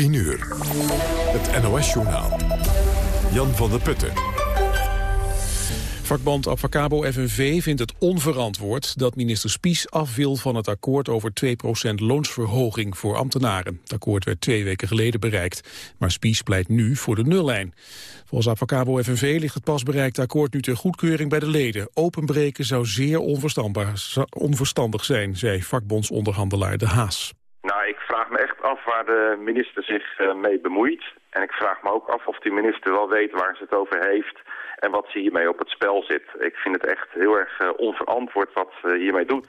10 uur. Het NOS-journaal. Jan van der Putten. Vakbond Avacabo FNV vindt het onverantwoord dat minister Spies af van het akkoord over 2% loonsverhoging voor ambtenaren. Het akkoord werd twee weken geleden bereikt, maar Spies pleit nu voor de nullijn. Volgens Avacabo FNV ligt het pas bereikte akkoord nu ter goedkeuring bij de leden. Openbreken zou zeer onverstandig zijn, zei vakbondsonderhandelaar De Haas. Nou, ik vraag me echt af waar de minister zich eh, mee bemoeit. En ik vraag me ook af of die minister wel weet waar ze het over heeft en wat ze hiermee op het spel zit. Ik vind het echt heel erg uh, onverantwoord wat ze hiermee doet.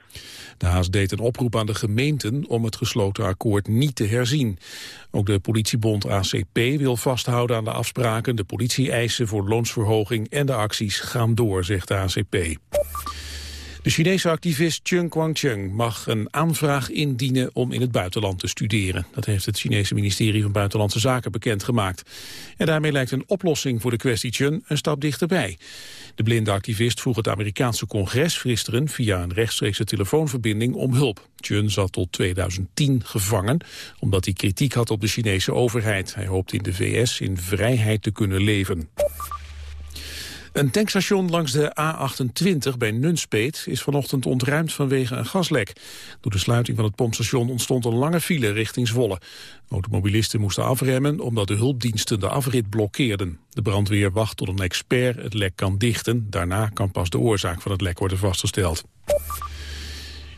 De Haas deed een oproep aan de gemeenten om het gesloten akkoord niet te herzien. Ook de politiebond ACP wil vasthouden aan de afspraken. De politie-eisen voor loonsverhoging en de acties gaan door, zegt de ACP. De Chinese activist Cheng Guangcheng mag een aanvraag indienen om in het buitenland te studeren. Dat heeft het Chinese ministerie van Buitenlandse Zaken bekendgemaakt. En daarmee lijkt een oplossing voor de kwestie Cheng een stap dichterbij. De blinde activist vroeg het Amerikaanse congres gisteren via een rechtstreekse telefoonverbinding om hulp. Chun zat tot 2010 gevangen omdat hij kritiek had op de Chinese overheid. Hij hoopt in de VS in vrijheid te kunnen leven. Een tankstation langs de A28 bij Nunspeet is vanochtend ontruimd vanwege een gaslek. Door de sluiting van het pompstation ontstond een lange file richting Zwolle. Automobilisten moesten afremmen omdat de hulpdiensten de afrit blokkeerden. De brandweer wacht tot een expert het lek kan dichten. Daarna kan pas de oorzaak van het lek worden vastgesteld.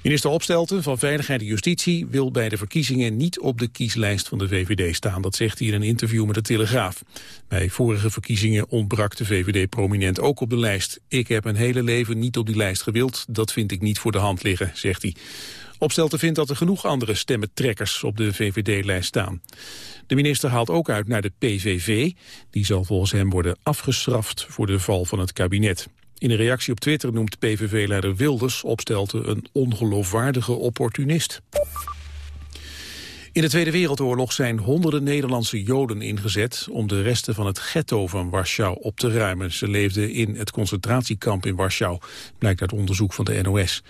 Minister Opstelten van Veiligheid en Justitie wil bij de verkiezingen niet op de kieslijst van de VVD staan. Dat zegt hij in een interview met de Telegraaf. Bij vorige verkiezingen ontbrak de VVD prominent ook op de lijst. Ik heb een hele leven niet op die lijst gewild. Dat vind ik niet voor de hand liggen, zegt hij. Opstelten vindt dat er genoeg andere stemmentrekkers op de VVD-lijst staan. De minister haalt ook uit naar de PVV. Die zal volgens hem worden afgestraft voor de val van het kabinet. In een reactie op Twitter noemt PVV-leider Wilders opstelte een ongeloofwaardige opportunist. In de Tweede Wereldoorlog zijn honderden Nederlandse Joden ingezet om de resten van het ghetto van Warschau op te ruimen. Ze leefden in het concentratiekamp in Warschau, blijkt uit onderzoek van de NOS.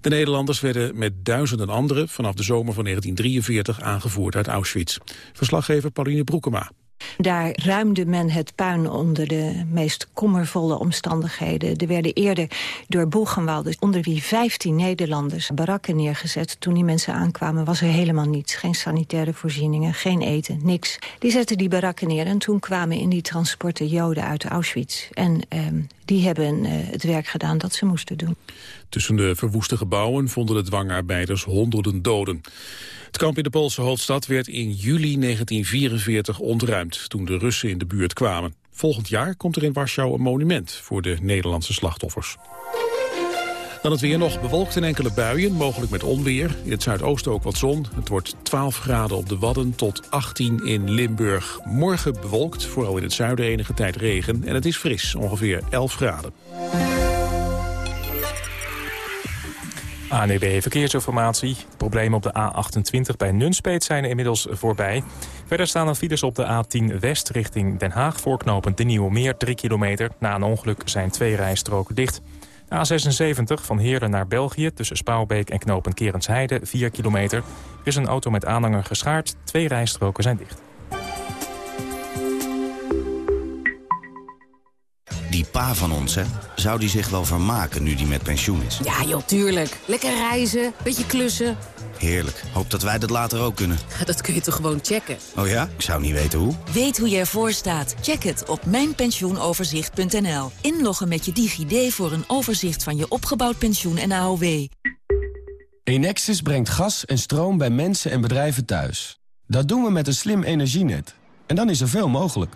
De Nederlanders werden met duizenden anderen vanaf de zomer van 1943 aangevoerd uit Auschwitz. Verslaggever Pauline Broekema. Daar ruimde men het puin onder de meest kommervolle omstandigheden. Er werden eerder door Boegenwald, onder wie 15 Nederlanders, barakken neergezet. Toen die mensen aankwamen was er helemaal niets. Geen sanitaire voorzieningen, geen eten, niks. Die zetten die barakken neer en toen kwamen in die transporten Joden uit Auschwitz. En eh, die hebben eh, het werk gedaan dat ze moesten doen. Tussen de verwoeste gebouwen vonden de dwangarbeiders honderden doden. Het kamp in de Poolse hoofdstad werd in juli 1944 ontruimd... toen de Russen in de buurt kwamen. Volgend jaar komt er in Warschau een monument voor de Nederlandse slachtoffers. Dan het weer nog bewolkt in enkele buien, mogelijk met onweer. In het zuidoosten ook wat zon. Het wordt 12 graden op de Wadden tot 18 in Limburg. Morgen bewolkt, vooral in het zuiden enige tijd regen. En het is fris, ongeveer 11 graden. ANEB Verkeersinformatie. Problemen op de A28 bij Nunspeet zijn inmiddels voorbij. Verder staan er files op de A10 West richting Den Haag... voorknopend de Nieuwe Meer 3 kilometer. Na een ongeluk zijn twee rijstroken dicht. A76 van Heerlen naar België tussen Spouwbeek en knooppunt Kerensheide 4 kilometer. Er is een auto met aanhanger geschaard. Twee rijstroken zijn dicht. Die pa van ons, hè? Zou die zich wel vermaken nu die met pensioen is? Ja, joh, tuurlijk. Lekker reizen, beetje klussen. Heerlijk. Hoop dat wij dat later ook kunnen. Dat kun je toch gewoon checken? Oh ja? Ik zou niet weten hoe. Weet hoe je ervoor staat? Check het op mijnpensioenoverzicht.nl. Inloggen met je DigiD voor een overzicht van je opgebouwd pensioen en AOW. Enexis brengt gas en stroom bij mensen en bedrijven thuis. Dat doen we met een slim energienet. En dan is er veel mogelijk.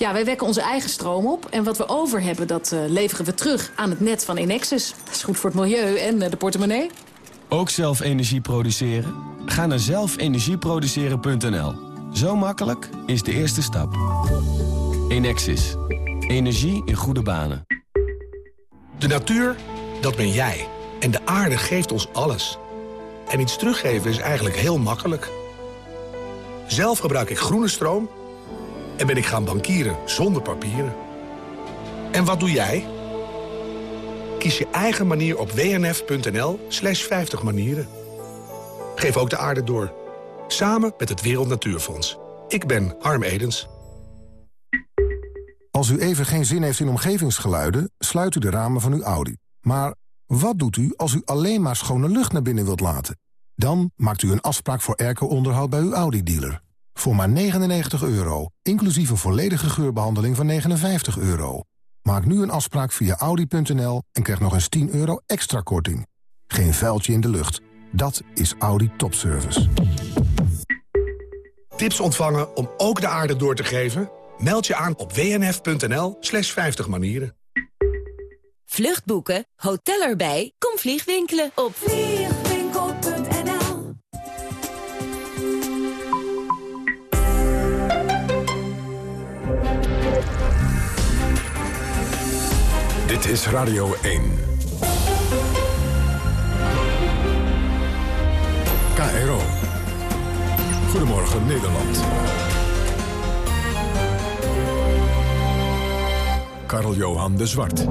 Ja, wij wekken onze eigen stroom op. En wat we over hebben, dat uh, leveren we terug aan het net van Enexis. Dat is goed voor het milieu en uh, de portemonnee. Ook zelf energie produceren? Ga naar zelfenergieproduceren.nl. Zo makkelijk is de eerste stap. Enexis. Energie in goede banen. De natuur, dat ben jij. En de aarde geeft ons alles. En iets teruggeven is eigenlijk heel makkelijk. Zelf gebruik ik groene stroom en ben ik gaan bankieren zonder papieren. En wat doe jij? Kies je eigen manier op wnf.nl slash 50 manieren. Geef ook de aarde door. Samen met het Wereld Natuurfonds. Ik ben Harm Edens. Als u even geen zin heeft in omgevingsgeluiden, sluit u de ramen van uw Audi. Maar wat doet u als u alleen maar schone lucht naar binnen wilt laten? Dan maakt u een afspraak voor airco-onderhoud bij uw Audi-dealer. Voor maar 99 euro, inclusief een volledige geurbehandeling van 59 euro. Maak nu een afspraak via Audi.nl en krijg nog eens 10 euro extra korting. Geen vuiltje in de lucht. Dat is Audi Topservice. Tips ontvangen om ook de aarde door te geven? Meld je aan op wnf.nl slash 50 manieren. Vluchtboeken, hotel erbij, kom vliegwinkelen op Dit is Radio 1. KRO. Goedemorgen Nederland. Karl-Johan de Zwart.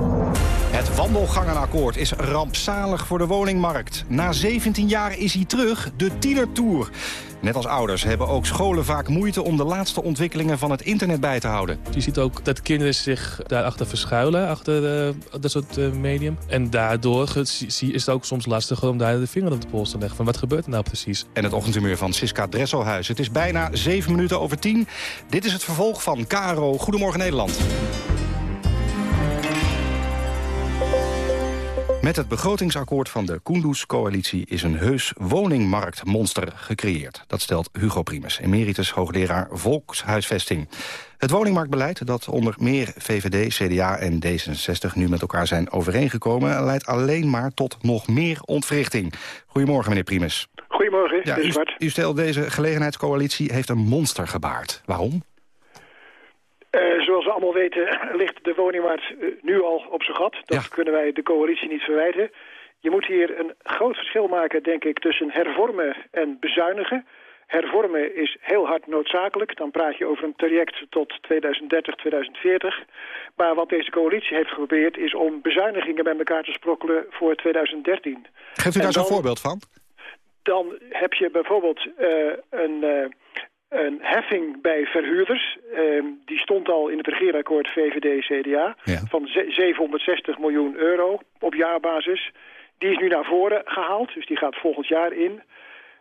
Het wandelgangenakkoord is rampzalig voor de woningmarkt. Na 17 jaar is hij terug, de tienertour. Net als ouders hebben ook scholen vaak moeite om de laatste ontwikkelingen van het internet bij te houden. Je ziet ook dat kinderen zich daarachter verschuilen, achter uh, dat soort uh, medium. En daardoor is het ook soms lastiger om daar de vinger op de pols te leggen. Van wat gebeurt er nou precies? En het ochtendhumeur van Siska Dresselhuis. Het is bijna 7 minuten over 10. Dit is het vervolg van Caro Goedemorgen Nederland. Met het begrotingsakkoord van de Kunduz-coalitie is een heus woningmarktmonster gecreëerd. Dat stelt Hugo Primus, emeritus hoogleraar volkshuisvesting. Het woningmarktbeleid dat onder meer VVD, CDA en D66 nu met elkaar zijn overeengekomen... leidt alleen maar tot nog meer ontwrichting. Goedemorgen, meneer Primus. Goedemorgen, ja, u, u stelt deze gelegenheidscoalitie heeft een monster gebaard. Waarom? Uh, zoals we allemaal weten ligt de woningmarkt uh, nu al op zijn gat. Dat ja. kunnen wij de coalitie niet verwijten. Je moet hier een groot verschil maken, denk ik, tussen hervormen en bezuinigen. Hervormen is heel hard noodzakelijk. Dan praat je over een traject tot 2030, 2040. Maar wat deze coalitie heeft geprobeerd is om bezuinigingen bij elkaar te sprokkelen voor 2013. Geeft u daar zo'n voorbeeld van? Dan heb je bijvoorbeeld uh, een een heffing bij verhuurders. Uh, die stond al in het regeerakkoord VVD-CDA ja. van 760 miljoen euro op jaarbasis. Die is nu naar voren gehaald, dus die gaat volgend jaar in.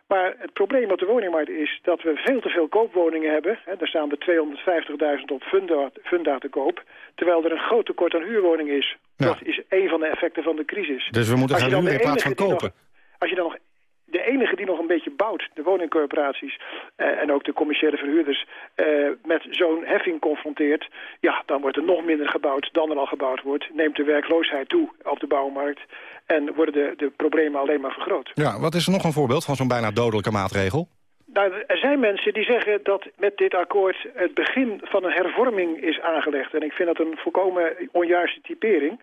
Maar het probleem op de woningmarkt is dat we veel te veel koopwoningen hebben. Hè, daar staan er 250.000 op funda, funda te koop. Terwijl er een groot tekort aan huurwoningen is. Ja. Dat is een van de effecten van de crisis. Dus we moeten gaan huren in plaats van kopen. Nog, als je dan nog de enige die nog een beetje bouwt, de woningcorporaties eh, en ook de commerciële verhuurders, eh, met zo'n heffing confronteert, ja, dan wordt er nog minder gebouwd dan er al gebouwd wordt. Neemt de werkloosheid toe op de bouwmarkt en worden de, de problemen alleen maar vergroot. Ja, wat is er nog een voorbeeld van zo'n bijna dodelijke maatregel? Nou, er zijn mensen die zeggen dat met dit akkoord het begin van een hervorming is aangelegd. En ik vind dat een volkomen onjuiste typering.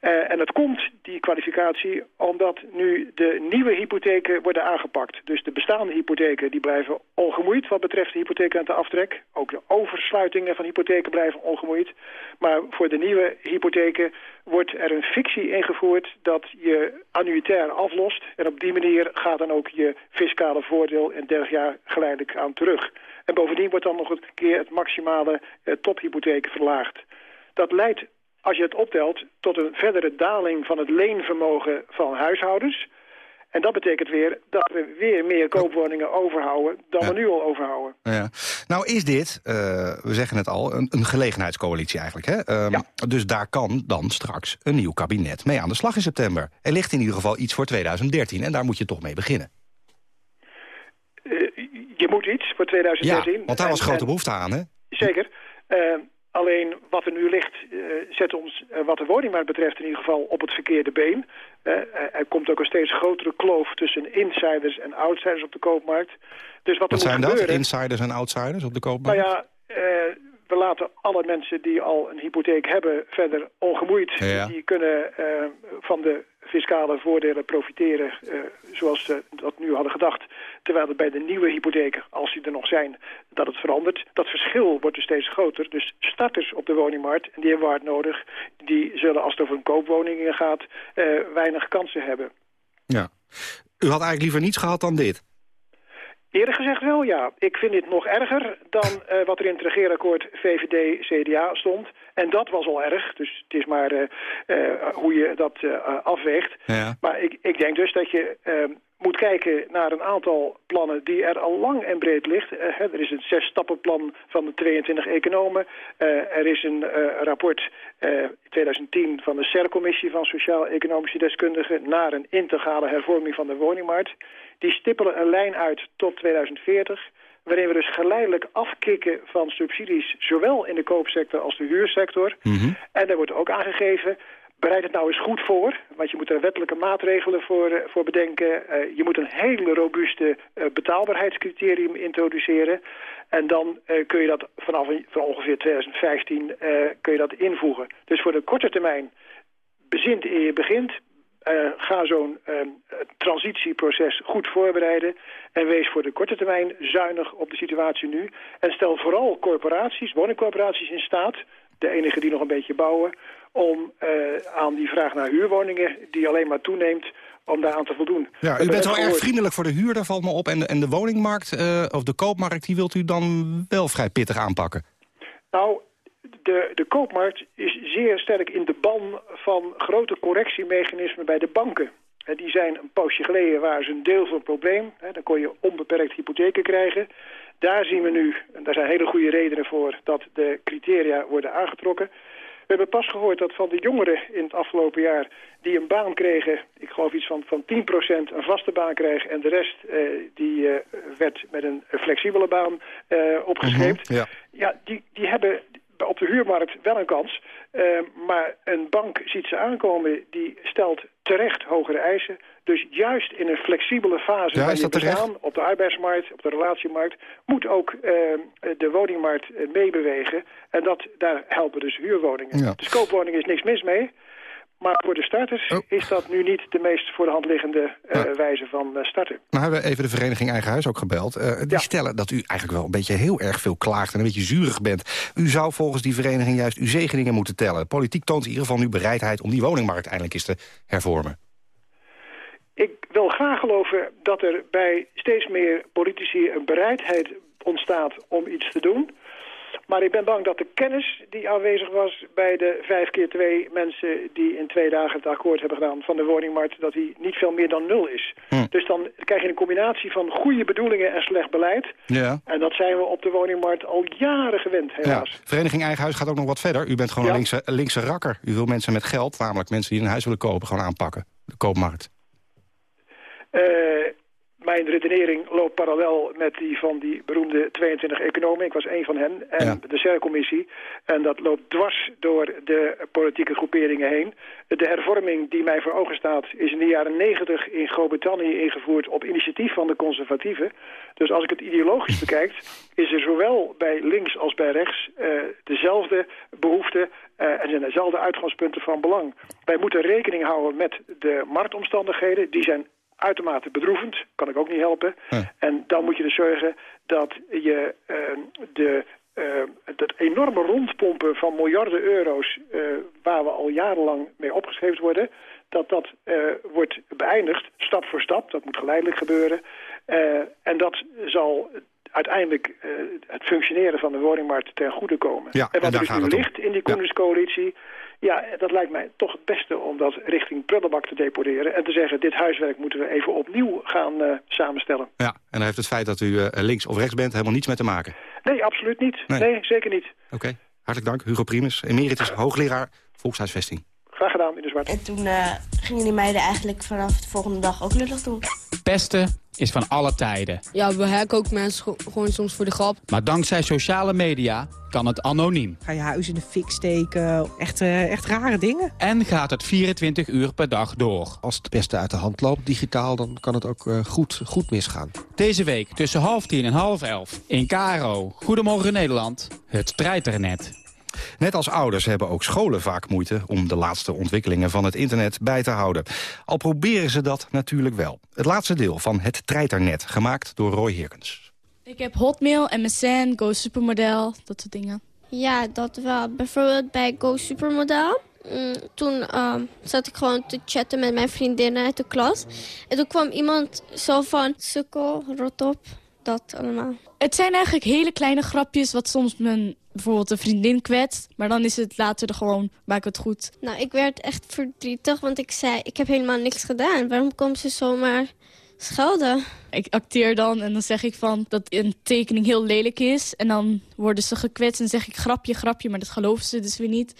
Uh, en dat komt, die kwalificatie, omdat nu de nieuwe hypotheken worden aangepakt. Dus de bestaande hypotheken die blijven ongemoeid wat betreft de hypotheekrenteaftrek. Ook de oversluitingen van hypotheken blijven ongemoeid. Maar voor de nieuwe hypotheken wordt er een fictie ingevoerd dat je annuitair aflost. En op die manier gaat dan ook je fiscale voordeel in 30 jaar geleidelijk aan terug. En bovendien wordt dan nog een keer het maximale eh, tophypotheek verlaagd. Dat leidt als je het optelt, tot een verdere daling van het leenvermogen van huishoudens. En dat betekent weer dat we weer meer koopwoningen overhouden dan we nu al overhouden. Ja. Nou is dit, uh, we zeggen het al, een, een gelegenheidscoalitie eigenlijk. Hè? Um, ja. Dus daar kan dan straks een nieuw kabinet mee aan de slag in september. Er ligt in ieder geval iets voor 2013 en daar moet je toch mee beginnen. Uh, je moet iets voor 2013. Ja, want daar was grote behoefte aan, hè? Zeker. Uh, Alleen wat er nu ligt uh, zet ons, uh, wat de woningmarkt betreft, in ieder geval op het verkeerde been. Er komt ook een steeds grotere kloof tussen insiders en outsiders op de koopmarkt. Dus wat, wat er zijn dat, insiders en outsiders op de koopmarkt? Nou ja, we laten alle mensen die al een hypotheek hebben verder ongemoeid. Ja. Die kunnen van de fiscale voordelen profiteren uh, zoals ze dat nu hadden gedacht. Terwijl het bij de nieuwe hypotheken, als die er nog zijn, dat het verandert. Dat verschil wordt dus steeds groter. Dus starters op de woningmarkt, die hebben we hard nodig... die zullen als het over een koopwoningen gaat uh, weinig kansen hebben. Ja. U had eigenlijk liever niets gehad dan dit? Eerlijk gezegd wel, ja. Ik vind dit nog erger dan uh, wat er in het regeerakkoord VVD-CDA stond. En dat was al erg, dus het is maar uh, uh, hoe je dat afweegt. Ja. Maar ik, ik denk dus dat je moet kijken naar een aantal plannen die er al lang en breed ligt. Uh, er is een zes-stappenplan van de 22 economen. Uh, er is een uh, rapport in 2010 van de CER-commissie van Sociaal-Economische Deskundigen... naar een integrale hervorming van de woningmarkt. Die stippelen een lijn uit tot 2040 waarin we dus geleidelijk afkicken van subsidies... zowel in de koopsector als de huursector. Mm -hmm. En daar wordt ook aangegeven bereid het nou eens goed voor, want je moet er wettelijke maatregelen voor, uh, voor bedenken. Uh, je moet een hele robuuste uh, betaalbaarheidscriterium introduceren. En dan kun je dat vanaf van ongeveer 2015 kun je dat invoegen. Dus voor de korte termijn bezint eer je begint. ga zo'n transitieproces goed voorbereiden. En wees voor de korte termijn zuinig op de situatie nu. En stel vooral corporaties, woningcorporaties in staat... de enige die nog een beetje bouwen om uh, aan die vraag naar huurwoningen, die alleen maar toeneemt, om daaraan te voldoen. Ja, u bent wel erg vriendelijk voor de huurder, valt me op. En de, en de woningmarkt, uh, of de koopmarkt, die wilt u dan wel vrij pittig aanpakken? Nou, de, de koopmarkt is zeer sterk in de ban van grote correctiemechanismen bij de banken. He, die zijn een poosje geleden waren ze een deel van het probleem. He, dan kon je onbeperkt hypotheken krijgen. Daar zien we nu, en daar zijn hele goede redenen voor, dat de criteria worden aangetrokken. We hebben pas gehoord dat van de jongeren in het afgelopen jaar... die een baan kregen, ik geloof iets van, van 10% een vaste baan kregen... en de rest uh, die uh, werd met een flexibele baan opgescheept. Mm -hmm, ja, ja die, die hebben op de huurmarkt wel een kans. Maar een bank ziet ze aankomen, die stelt terecht hogere eisen. Dus juist in een flexibele fase ja, waar je bestaan, op de arbeidsmarkt, op de relatiemarkt, moet ook uh, de woningmarkt uh, meebewegen. En dat, daar helpen dus huurwoningen. Ja. Dus koopwoningen is niks mis mee. Maar voor de starters Oh. is dat nu niet de meest voor de hand liggende uh, Ja. wijze van uh, starten. Nou hebben we even de vereniging Eigen Huis ook gebeld. Uh, die Ja. stellen dat u eigenlijk wel een beetje heel erg veel klaagt... en een beetje zurig bent. U zou volgens die vereniging juist uw zegeningen moeten tellen. Politiek toont in ieder geval nu bereidheid... om die woningmarkt eindelijk eens te hervormen. Ik wil graag geloven dat er bij steeds meer politici een bereidheid ontstaat om iets te doen. Maar ik ben bang dat de kennis die aanwezig was bij de vijf keer twee mensen die in twee dagen het akkoord hebben gedaan van de woningmarkt, dat die niet veel meer dan nul is. Hm. Dus dan krijg je een combinatie van goede bedoelingen en slecht beleid. Ja. En dat zijn we op de woningmarkt al jaren gewend, Ja. helaas. Vereniging Eigen Huis gaat ook nog wat verder. U bent gewoon Ja. een linkse, linkse rakker. U wil mensen met geld, namelijk mensen die een huis willen kopen... gewoon aanpakken, de koopmarkt. Uh, mijn redenering loopt parallel met die van die beroemde 22 economen. Ik was één van hen. En Ja. de CER-commissie. En dat loopt dwars door de politieke groeperingen heen. De hervorming die mij voor ogen staat... is in de jaren 90 in Groot-Brittannië ingevoerd... op initiatief van de conservatieven. Dus als ik het ideologisch bekijk... is er zowel bij links als bij rechts... Uh, dezelfde behoefte... Uh, en zijn dezelfde uitgangspunten van belang. Wij moeten rekening houden met de marktomstandigheden. Die zijn uitermate bedroevend, kan ik ook niet helpen. Ja. En dan moet je dus zorgen dat je uh, de, uh, dat enorme rondpompen van miljarden euro's... Uh, waar we al jarenlang mee opgeschreven worden... dat dat wordt beëindigd, stap voor stap. Dat moet geleidelijk gebeuren. en dat zal uiteindelijk het functioneren van de woningmarkt ten goede komen. Ja, en en wat daar er dus nu om. ligt in die Koenderscoalitie... Ja, dat lijkt mij toch het beste om dat richting prullenbak te deporeren... en te zeggen, dit huiswerk moeten we even opnieuw gaan uh, samenstellen. Ja, en daar heeft het feit dat u uh, links of rechts bent helemaal niets mee te maken. Nee, absoluut niet. Nee. Nee, zeker niet. Oké, okay. hartelijk dank. Hugo Primus, emeritus hoogleraar Volkshuisvesting. Graag gedaan, in de zwart. En toen uh, gingen die meiden eigenlijk vanaf de volgende dag ook lullig doen. Pesten is van alle tijden. Ja, we hacken ook mensen gewoon soms voor de grap. Maar dankzij sociale media kan het anoniem. Ga je huis in de fik steken, echt, uh, echt rare dingen. En gaat het 24 uur per dag door. Als het beste uit de hand loopt, digitaal, dan kan het ook uh, goed, goed misgaan. Deze week tussen half tien en half elf in Karo. Goedemorgen Nederland, het treiternet. Net als ouders hebben ook scholen vaak moeite om de laatste ontwikkelingen van het internet bij te houden. Al proberen ze dat natuurlijk wel. Het laatste deel van het treiternet, gemaakt door Roy Hirkens. Ik heb Hotmail, MSN, Go Supermodel, dat soort dingen. Ja, dat wel. Bijvoorbeeld bij Go Supermodel. Mm, toen uh, zat ik gewoon te chatten met mijn vriendinnen uit de klas. En toen kwam iemand zo van, sukkel, rot op. dat allemaal. Het zijn eigenlijk hele kleine grapjes wat soms mijn bijvoorbeeld een vriendin kwetst. Maar dan is het later er gewoon, maak het goed. Nou, ik werd echt verdrietig, want ik zei, ik heb helemaal niks gedaan. Waarom komt ze zomaar schelden? Ik acteer dan en dan zeg ik van dat een tekening heel lelijk is. En dan worden ze gekwetst en zeg ik grapje, grapje, maar dat geloven ze dus weer niet.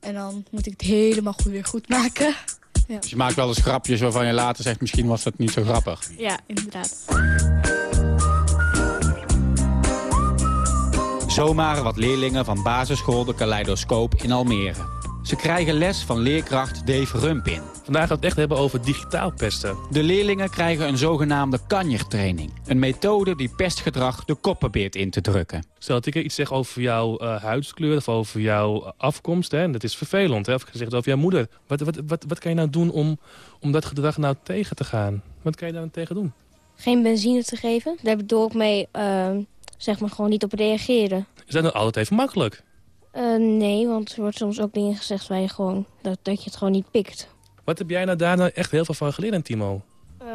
En dan moet ik het helemaal goed weer goed maken. Ja. Dus je maakt wel eens grapjes waarvan je later zegt... misschien was dat niet zo grappig. Ja, inderdaad. Zomaar wat leerlingen van basisschool De Kaleidoscoop in Almere. Ze krijgen les van leerkracht Dave Rumpin. Vandaag gaan we het echt hebben over digitaal pesten. De leerlingen krijgen een zogenaamde kanjertraining. Een methode die pestgedrag de kop probeert in te drukken. Stel dat ik iets zeg over jouw uh, huidskleur of over jouw afkomst. Hè, en dat is vervelend. Hè, of gezegd over jouw moeder. Wat, wat, wat, wat kan je nou doen om, om dat gedrag nou tegen te gaan? Wat kan je daar tegen doen? Geen benzine te geven. Daar bedoel ik mee, uh, zeg maar, gewoon niet op reageren. Is dat nou altijd even makkelijk? Uh, nee, want er wordt soms ook dingen gezegd waar je gewoon, dat, dat je het gewoon niet pikt. Wat heb jij nou daar nou echt heel veel van geleerd, Timo?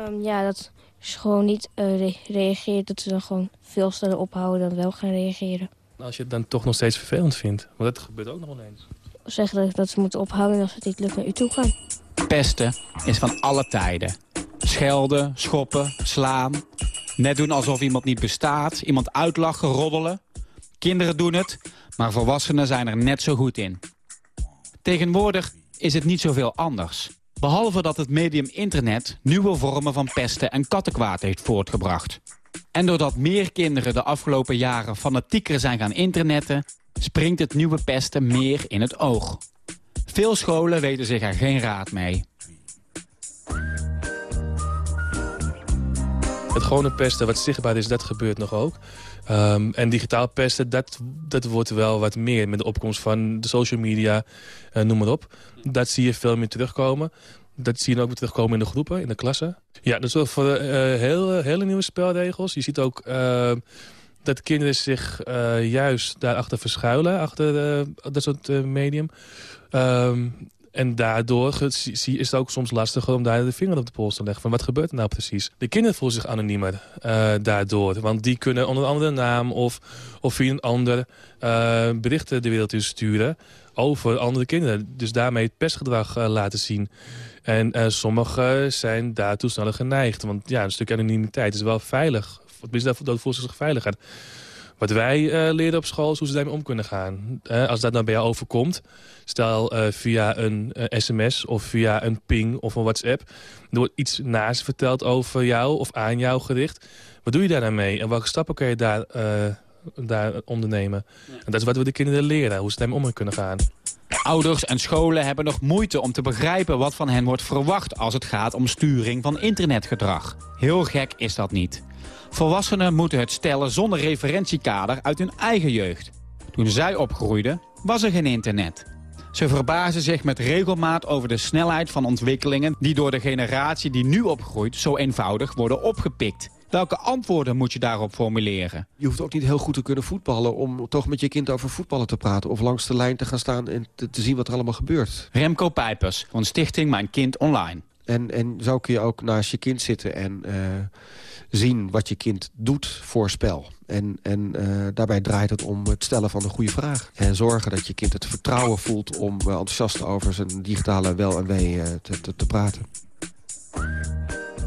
Um, ja, dat is gewoon niet uh, re reageert. Dat ze dan gewoon veel sneller ophouden dan wel gaan reageren. Als je het dan toch nog steeds vervelend vindt. Want dat gebeurt ook nog wel eens. Zeggen dat, dat ze moeten ophouden als het niet lukt naar u toe gaan. Pesten is van alle tijden. Schelden, schoppen, slaan. Net doen alsof iemand niet bestaat. Iemand uitlachen, roddelen. Kinderen doen het, maar volwassenen zijn er net zo goed in. Tegenwoordig is het niet zoveel anders. Behalve dat het medium internet nieuwe vormen van pesten en kattenkwaad heeft voortgebracht. En doordat meer kinderen de afgelopen jaren fanatieker zijn gaan internetten... springt het nieuwe pesten meer in het oog. Veel scholen weten zich er geen raad mee. Het gewone pesten wat zichtbaar is, dat gebeurt nog ook. Um, en digitaal pesten, dat, dat wordt wel wat meer met de opkomst van de social media, uh, noem maar op. Dat zie je veel meer terugkomen. Dat zie je ook weer terugkomen in de groepen, in de klassen. Ja, dat zorgt voor uh, heel, hele nieuwe spelregels. Je ziet ook uh, dat kinderen zich juist daarachter verschuilen, achter dat soort medium. Um, en daardoor is het ook soms lastiger om daar de vinger op de pols te leggen. Van wat gebeurt er nou precies? De kinderen voelen zich anoniemer uh, daardoor. Want die kunnen onder andere naam of, of via een ander uh, berichten de wereld in sturen over andere kinderen. Dus daarmee het pestgedrag uh, laten zien. En sommigen zijn daartoe sneller geneigd. Want ja, een stuk anonimiteit is wel veilig. Tenminste, dat voelt zich veiliger. Wat wij uh, leren op school is hoe ze daarmee om kunnen gaan. Uh, als dat nou bij jou overkomt, stel uh, via een sms of via een ping of een WhatsApp... er wordt iets naast verteld over jou of aan jou gericht. Wat doe je daar dan mee en welke stappen kan je daar, daar ondernemen? Ja. En dat is wat we de kinderen leren, hoe ze daarmee om kunnen gaan. Ouders en scholen hebben nog moeite om te begrijpen wat van hen wordt verwacht... als het gaat om sturing van internetgedrag. Heel gek is dat niet. Volwassenen moeten het stellen zonder referentiekader uit hun eigen jeugd. Toen zij opgroeiden, was er geen internet. Ze verbazen zich met regelmaat over de snelheid van ontwikkelingen... die door de generatie die nu opgroeit zo eenvoudig worden opgepikt. Welke antwoorden moet je daarop formuleren? Je hoeft ook niet heel goed te kunnen voetballen... om toch met je kind over voetballen te praten... of langs de lijn te gaan staan en te, te zien wat er allemaal gebeurt. Remco Pijpers van Stichting Mijn Kind Online. En, en zo kun je ook naast je kind zitten en uh, zien wat je kind doet voor spel. En, en uh, daarbij draait het om het stellen van de goede vraag. En zorgen dat je kind het vertrouwen voelt om uh, enthousiast over zijn digitale wel en wee te, te, te praten.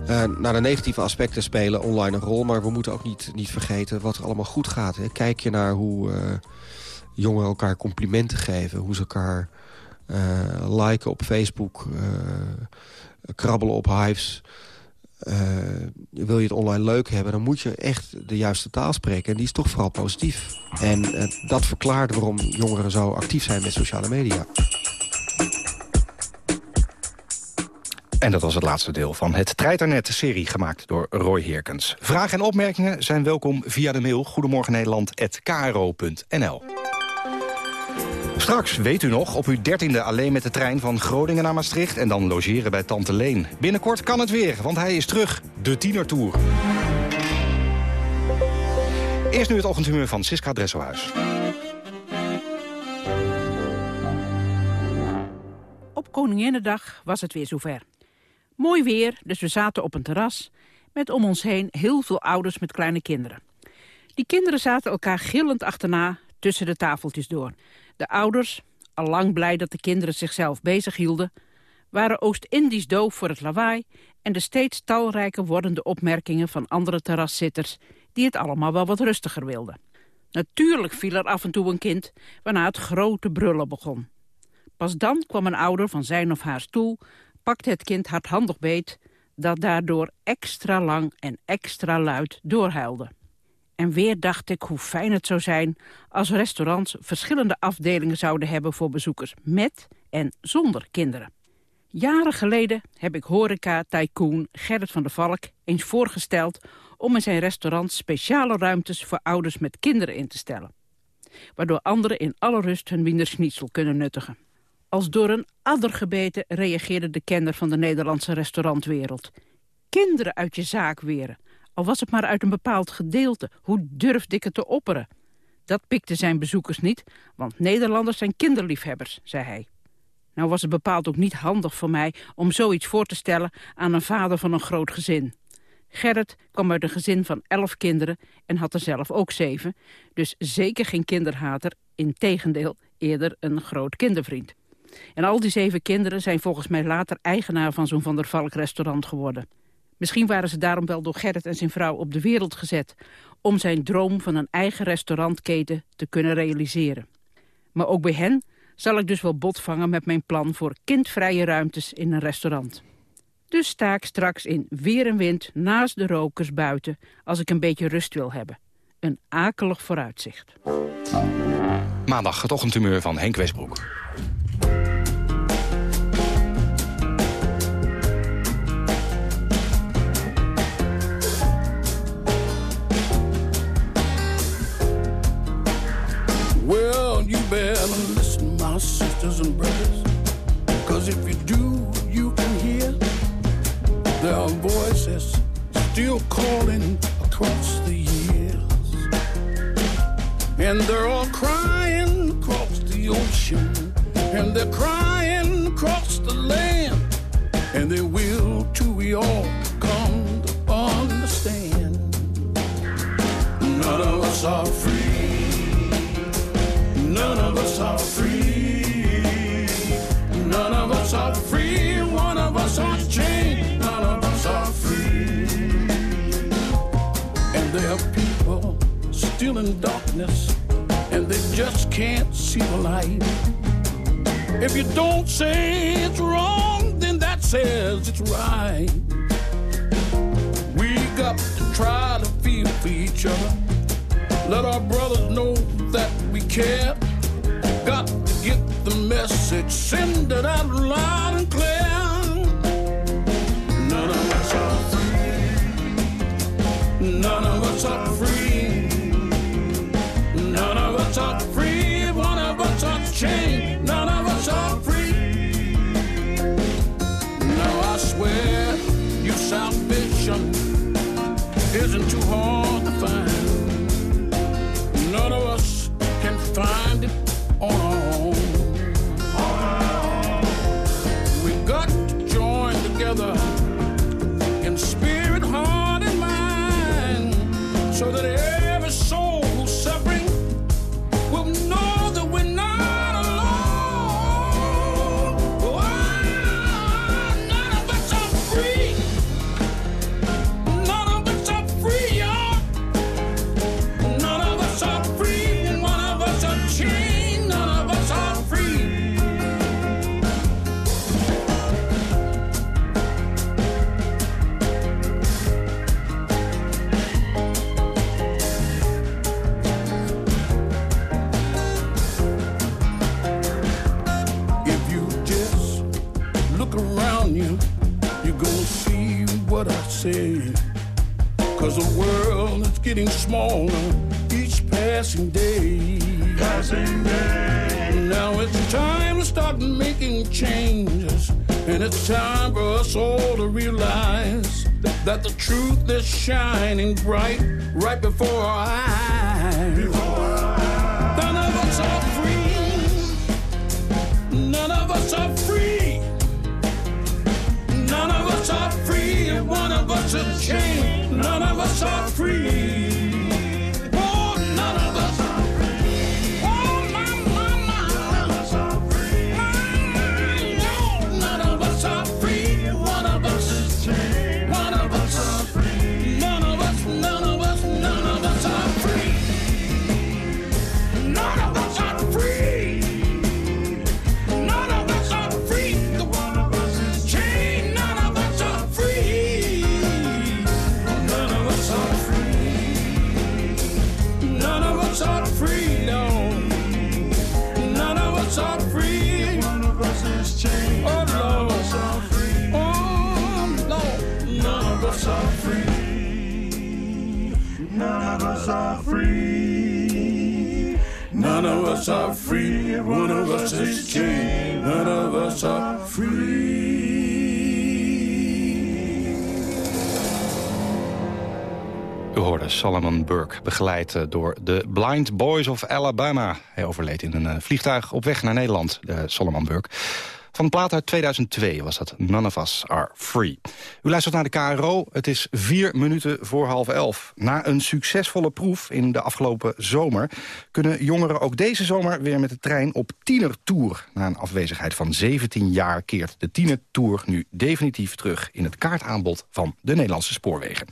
Uh, naar de negatieve aspecten spelen online een rol... maar we moeten ook niet, niet vergeten wat er allemaal goed gaat. Kijk je naar hoe uh, jongeren elkaar complimenten geven... hoe ze elkaar liken op Facebook, krabbelen op hives... wil je het online leuk hebben, dan moet je echt de juiste taal spreken. En die is toch vooral positief. En dat verklaart waarom jongeren zo actief zijn met sociale media. En dat was het laatste deel van het Treiternet-serie gemaakt door Roy Heerkens. Vragen en opmerkingen zijn welkom via de mail goedemorgennederland.kro.nl. Straks, weet u nog, op uw dertiende alleen met de trein van Groningen naar Maastricht... en dan logeren bij Tante Leen. Binnenkort kan het weer, want hij is terug, de Tienertour. Eerst nu het ochtendhumeur van Siska Dresselhuis. Op Koninginnedag was het weer zover. Mooi weer, dus we zaten op een terras met om ons heen heel veel ouders met kleine kinderen. Die kinderen zaten elkaar gillend achterna tussen de tafeltjes door. De ouders, al lang blij dat de kinderen zichzelf bezig hielden, waren Oost-Indisch doof voor het lawaai en de steeds talrijker wordende opmerkingen van andere terraszitters die het allemaal wel wat rustiger wilden. Natuurlijk viel er af en toe een kind, waarna het grote brullen begon. Pas dan kwam een ouder van zijn of haar stoel, pakte het kind hardhandig beet, dat daardoor extra lang en extra luid doorhuilde. En weer dacht ik hoe fijn het zou zijn als restaurants verschillende afdelingen zouden hebben voor bezoekers met en zonder kinderen. Jaren geleden heb ik horeca-tycoon Gerrit van der Valk eens voorgesteld om in zijn restaurant speciale ruimtes voor ouders met kinderen in te stellen. Waardoor anderen in alle rust hun winderschnitzel kunnen nuttigen. Als door een adder gebeten reageerde de kenner van de Nederlandse restaurantwereld. Kinderen uit je zaak weren, al was het maar uit een bepaald gedeelte. Hoe durfde ik het te opperen? Dat pikte zijn bezoekers niet, want Nederlanders zijn kinderliefhebbers, zei hij. Nou was het bepaald ook niet handig voor mij om zoiets voor te stellen aan een vader van een groot gezin. Gerrit kwam uit een gezin van elf kinderen en had er zelf ook zeven. Dus zeker geen kinderhater, integendeel eerder een groot kindervriend. En al die zeven kinderen zijn volgens mij later eigenaar van zo'n Van der Valk restaurant geworden. Misschien waren ze daarom wel door Gerrit en zijn vrouw op de wereld gezet... om zijn droom van een eigen restaurantketen te kunnen realiseren. Maar ook bij hen zal ik dus wel bot vangen met mijn plan voor kindvrije ruimtes in een restaurant. Dus sta ik straks in weer en wind naast de rokers buiten als ik een beetje rust wil hebben. Een akelig vooruitzicht. Maandag het ochtendtumeur van Henk Westbroek. You better listen, my sisters and brothers. Cause if you do, you can hear there are voices still calling across the years. And they're all crying across the ocean. And they're crying across the land. And they will too, we all come to understand. None of us are free. None of us are free. None of us are free. One of us are chained. None of us are free. And there are people still in darkness, and they just can't see the light. If you don't say it's wrong, then that says it's right. We got to try to feel for each other. Let our brothers know that we care. Got to get the message, send it out loud and clear. None of us are free. None of us are free. None of us are free. One of us are chained. Say. Cause the world is getting smaller each passing day. Passing day. Now it's time to start making changes. And it's time for us all to realize that the truth is shining bright right before our eyes. None of us are free. one of us is chained, none of us are free. None of us are free. One of us is chained. None of us are free. U hoorde Solomon Burke, begeleid eh, door de Blind Boys of Alabama. Hij overleed in een eh, vliegtuig op weg naar Nederland, de Solomon Burke. Van plaat uit 2002 was dat None of Us Are Free. U luistert naar de KRO. Het is vier minuten voor half elf. Na een succesvolle proef in de afgelopen zomer... kunnen jongeren ook deze zomer weer met de trein op tienertour. Na een afwezigheid van 17 jaar keert de tienertour nu definitief terug... in het kaartaanbod van de Nederlandse spoorwegen.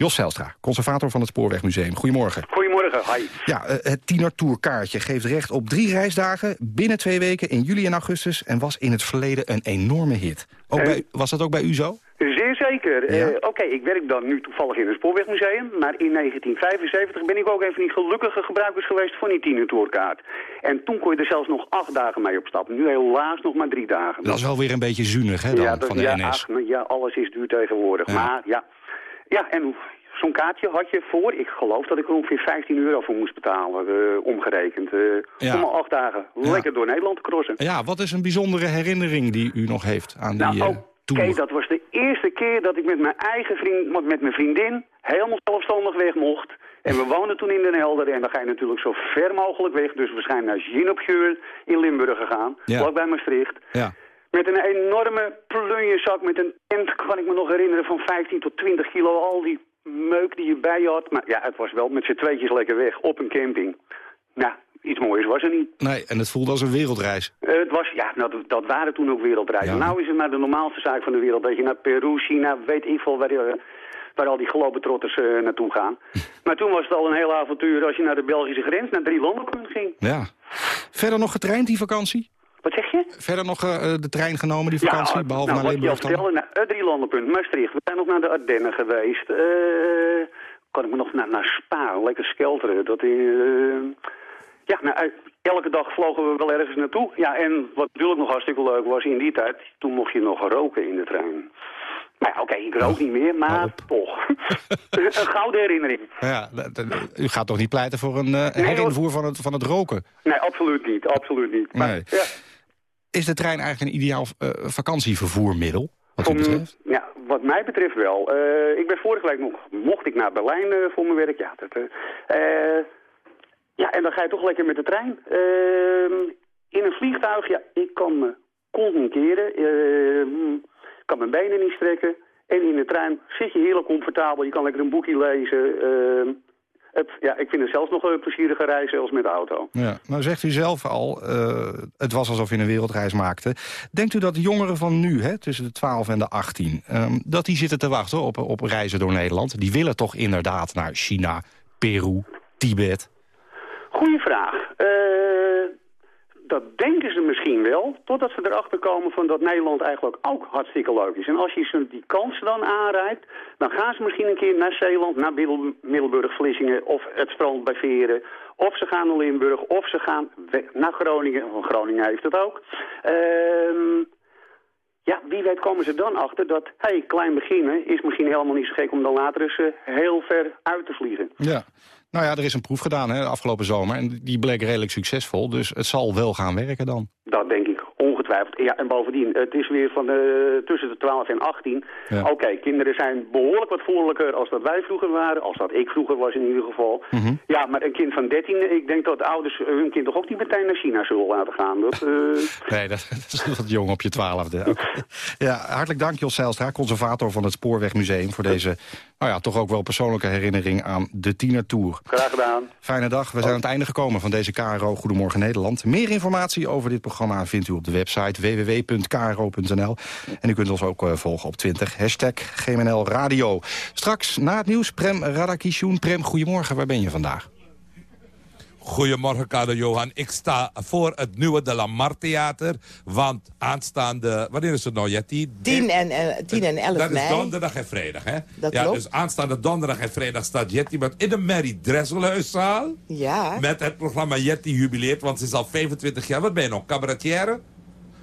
Jos Zijlstra, conservator van het Spoorwegmuseum. Goedemorgen. Goedemorgen, hi. Ja, eh, het tienertourkaartje geeft recht op drie reisdagen... binnen twee weken in juli en augustus... en was in het verleden een enorme hit. Ook bij, was dat ook bij u zo? Zeer zeker. Ja. Eh, Oké, ik werk dan nu toevallig in een spoorwegmuseum, maar in 1975 ben ik ook een van die gelukkige gebruikers geweest van die tienertourkaart. En toen kon je er zelfs nog acht dagen mee op stap. Nu helaas nog maar drie dagen. Dat is wel weer een beetje zuinig, hè, dan, ja, dat- van de ja, NS. ach, ja, alles is duur tegenwoordig. Maar ja, ja en zo'n kaartje had je voor, ik geloof dat ik er ongeveer 15 euro voor moest betalen, eh, omgerekend. eh, Ja. Om al acht dagen lekker door Nederland te crossen. Ja, wat is een bijzondere herinnering die u nog heeft aan die Nou, eh, Oké, tour? dat was de eerste keer dat ik met mijn eigen vriend, met met mijn vriendin, helemaal zelfstandig weg mocht. En we woonden toen in Den Helder en dan ga je natuurlijk zo ver mogelijk weg. Dus we zijn naar Ginopjeur in Limburg gegaan, Ja. vlakbij Maastricht. Ja. Met een enorme plunjezak met een tent, kan ik me nog herinneren, van 15 tot 20 kilo. Al die meuk die je bij je had. Maar ja, het was wel met z'n tweetjes lekker weg op een camping. Nou, iets moois was er niet. Nee, en het voelde als een wereldreis. Eh, het was, ja, dat, dat waren toen ook wereldreizen. Nou is het maar de normaalste zaak van de wereld. Dat je naar Peru, China, weet ik veel waar, eh, waar al die globetrotters eh, naartoe gaan. maar toen was het al een heel avontuur als je naar de Belgische grens, naar drie landen ging. Ja. Verder nog getraind die vakantie? Wat zeg je? Verder nog eh, de trein genomen die vakantie, Ja, behalve nou, naar Limburg dan? vertelde, naar het drielandenpunt, Maastricht. We zijn nog naar de Ardennen geweest. Eh, kan ik me nog naar, naar Spa, lekker skelteren. Dat, eh, ja, nou, elke dag vlogen we wel ergens naartoe. Ja, en wat natuurlijk nog hartstikke leuk was in die tijd, toen mocht je nog roken in de trein. Oké, ik rook niet meer, maar toch. een gouden herinnering. Ja, u gaat toch niet pleiten voor een Nee, herinvoer van het, van het roken? Nee, absoluut niet, absoluut niet. Maar, Nee. ja, Is de trein eigenlijk een ideaal eh, vakantievervoermiddel, wat u Om- betreft? Ja, wat mij betreft wel. Eh, ik ben vorige week nog, mocht ik naar Berlijn voor mijn werk. Ja, dat, ja, en dan ga je toch lekker met de trein. Ehm, in een vliegtuig, ja, ik kan me concentreren. ehm, kan mijn benen niet strekken. En in de trein zit je heerlijk comfortabel. Je kan lekker een boekje lezen. ehm, het, ja, ik vind het zelfs nog een plezierige reis zelfs met de auto. Ja, nou zegt u zelf al, eh, het was alsof je een wereldreis maakte. Denkt u dat jongeren van nu, hè, tussen de 12 en de 18... ehm, dat die zitten te wachten op, op reizen door Nederland? Die willen toch inderdaad naar China, Peru, Tibet? Goeie vraag. Eh, dat denken ze misschien wel, totdat ze erachter komen van dat Nederland eigenlijk ook hartstikke leuk is. En als je ze die kans dan aanreikt, dan gaan ze misschien een keer naar Zeeland, naar Middel- Middelburg, Vlissingen of het strand bij Veren. Of ze gaan naar Limburg, of ze gaan naar Groningen, want Groningen heeft het ook. Ehm, ja, wie weet komen ze dan achter dat, hé, hey, klein beginnen is misschien helemaal niet zo gek om dan later eens eh, heel ver uit te vliegen. Ja. Nou ja, er is een proef gedaan hè, afgelopen zomer en die bleek redelijk succesvol. Dus het zal wel gaan werken dan. Dat denk ik ongetwijfeld. Ja, en bovendien, het is weer van de, tussen de 12 en 18. Ja. Oké, kinderen zijn behoorlijk wat voorlijker als dat wij vroeger waren. Als dat ik vroeger was in ieder geval. Mhm. Ja, maar een kind van 13, ik denk dat ouders hun kind toch ook niet meteen naar China zullen laten gaan. Dat, eh, Nee, dat, dat is wat jong op je twaalfde. Ja, hartelijk dank Jos Zijlstra, conservator van het Spoorwegmuseum... voor deze, nou ja, toch ook wel persoonlijke herinnering aan de tienertour. graag gedaan. Fijne dag. We zijn aan het einde gekomen van deze KRO Goedemorgen Nederland. Meer informatie over dit programma vindt u op de website www.kro.nl. En u kunt ons ook eh, volgen op Twitter. Hashtag GMNL Radio. Straks na het nieuws Prem Radakishun. Prem, goedemorgen. Waar ben je vandaag? Goedemorgen, Kader Johan. Ik sta voor het nieuwe De La Mar Theater. Want aanstaande... Wanneer is het nou, Jetty? 10 en, eh, 10 en 11 Dat is mei. donderdag en vrijdag, hè? Dat ja, klopt. dus aanstaande donderdag en vrijdag staat Jetty met in de Mary Dresselhuiszaal. Ja. Met het programma Jetty jubileert, want ze is al 25 jaar. Wat ben je nog, cabaretière?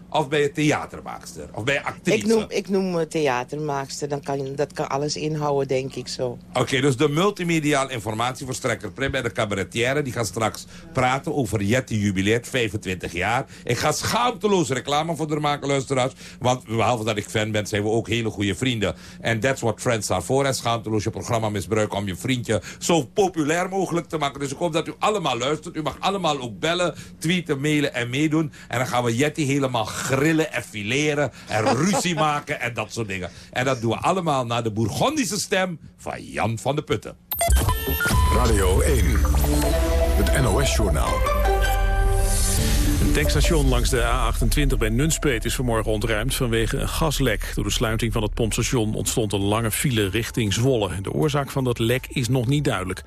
Of ben je theatermaakster? Of ben je actrice? Ik noem, ik noem me theatermaakster. Dan kan, je- dat kan alles inhouden, denk ik zo. Oké, dus de multimediaal informatieverstrekker Prim en de cabaretière... die gaan straks praten over Jetty jubileert, 25 jaar. Ik ga schaamteloos reclame voor haar maken, luisteraars. Want behalve dat ik fan ben, zijn we ook hele goede vrienden. En that's what friends are for. En schaamteloos je programma misbruiken om je vriendje zo populair mogelijk te maken. Dus ik hoop dat u allemaal luistert. U mag allemaal ook bellen, tweeten, mailen en meedoen. En dan gaan we Jetty helemaal grillen en fileren en ruzie maken en dat soort dingen. En dat doen we allemaal naar de Bourgondische stem van Jan van de Putten. Radio 1, het NOS-journaal. Een tankstation langs de A28 bij Nunspeet is vanmorgen ontruimd vanwege een gaslek. Door de sluiting van het pompstation ontstond een lange file richting Zwolle. De oorzaak van dat lek is nog niet duidelijk.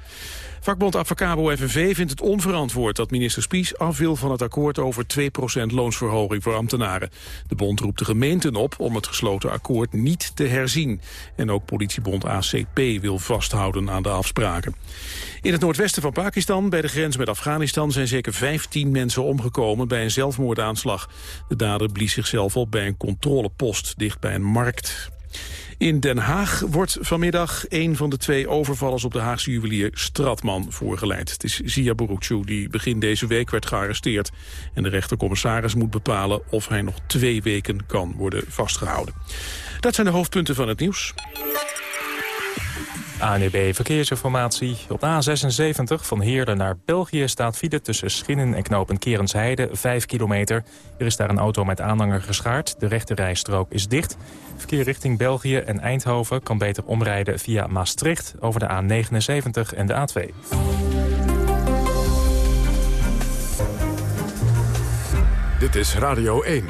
Vakbond Avacabo FNV vindt het onverantwoord dat minister Spies af wil van het akkoord over 2% loonsverhoging voor ambtenaren. De bond roept de gemeenten op om het gesloten akkoord niet te herzien. En ook politiebond ACP wil vasthouden aan de afspraken. In het noordwesten van Pakistan, bij de grens met Afghanistan, zijn zeker 15 mensen omgekomen bij een zelfmoordaanslag. De dader blies zichzelf op bij een controlepost dicht bij een markt. In Den Haag wordt vanmiddag een van de twee overvallers op de Haagse juwelier Stratman voorgeleid. Het is Zia Bourouchou die begin deze week werd gearresteerd. En de rechtercommissaris moet bepalen of hij nog twee weken kan worden vastgehouden. Dat zijn de hoofdpunten van het nieuws. ANEB Verkeersinformatie. Op de A76 van Heerlen naar België staat file tussen Schinnen en knopen Kerensheide, 5 kilometer. Er is daar een auto met aanhanger geschaard. De rechte rijstrook is dicht. Verkeer richting België en Eindhoven kan beter omrijden via Maastricht over de A79 en de A2. Dit is Radio 1,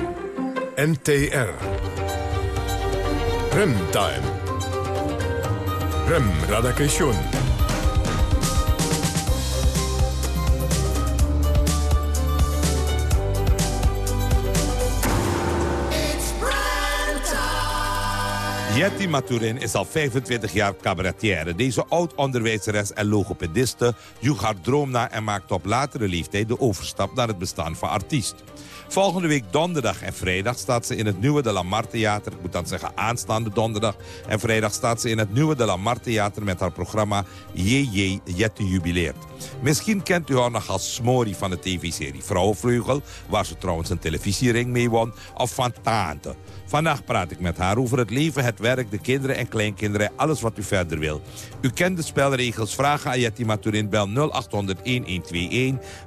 NTR. Remtime. Rem Radakation. Jetty Maturin is al 25 jaar cabaretière. Deze oud-onderwijzeres en logopediste joeg haar droom na... en maakte op latere leeftijd de overstap naar het bestaan van artiest. Volgende week donderdag en vrijdag staat ze in het nieuwe De La Mar Theater. Ik moet dan zeggen aanstaande donderdag en vrijdag staat ze in het nieuwe De La Mar Theater... met haar programma JJ Jetty Jubileert. Misschien kent u haar nog als Smori van de tv-serie Vrouwenvleugel... waar ze trouwens een televisiering mee won, of van Tante... Vandaag praat ik met haar over het leven, het werk, de kinderen en kleinkinderen... en alles wat u verder wil. U kent de spelregels. Vragen aan Jetty Maturin. Bel 0800-1121.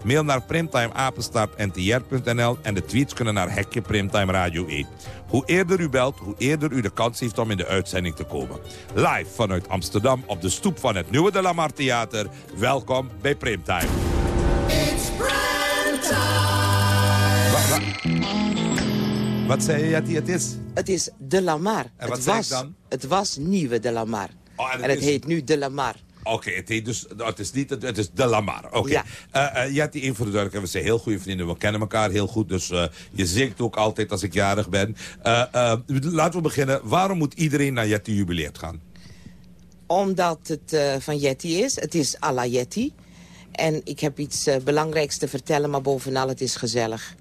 Mail naar primtimeapenstaartntr.nl. En de tweets kunnen naar Hekje Primtime Radio 1. Hoe eerder u belt, hoe eerder u de kans heeft om in de uitzending te komen. Live vanuit Amsterdam op de stoep van het nieuwe De La Mar Theater. Welkom bij Primtime. Wa- Wat zei je, Jetty, het is? Het is De La Mar. En wat het, was, dan? het was nieuwe De La Mar. Oh, en en het is- heet nu De La Mar. Oké, het, heet dus, het is niet, het, is De Lamar. Oké. Ja. Jetty, even voor de duidelijkheid, we zijn heel goede vrienden. We kennen elkaar heel goed, dus eh, je zingt ook altijd als ik jarig ben. Eh, eh, laten we beginnen. Waarom moet iedereen naar Jetty jubileert gaan? Omdat het van Yeti is. Het is à la Yeti. En ik heb iets belangrijks te vertellen, maar bovenal het is gezellig.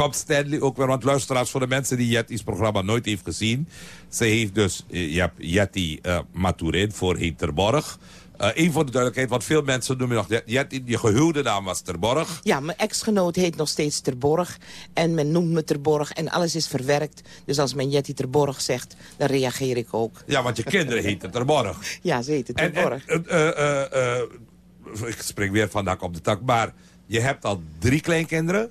Komt Stanley ook weer, want luisteraars voor de mensen die Jetty's programma nooit heeft gezien. Ze heeft dus, eh, je hebt Jetty eh, Maturin, voorheen Terborg. Eh een voor de duidelijkheid, want veel mensen noemen nog Jetty, je gehuwde naam was Terborg. Ja, mijn ex-genoot heet nog steeds Terborg. En men noemt me Terborg en alles is verwerkt. Dus als men Yeti Terborg zegt, dan reageer ik ook. Ja, want je kinderen heten Terborg. Ja, ze heten En, Terborg. en, ik spring weer vandaag op de tak, maar je hebt al drie kleinkinderen.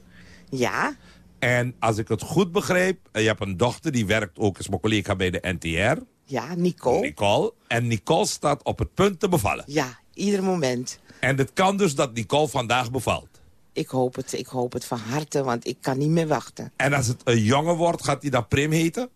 Ja. En als ik het goed begreep, eh, je hebt een dochter die werkt ook, is mijn collega bij de NTR. Ja, Nicole. Nicole. En Nicole staat op het punt te bevallen. Ja, ieder moment. En het kan dus dat Nicole vandaag bevalt. Ik hoop het, ik hoop het van harte, want ik kan niet meer wachten. En als het een jongen wordt, gaat hij dan Prim heten?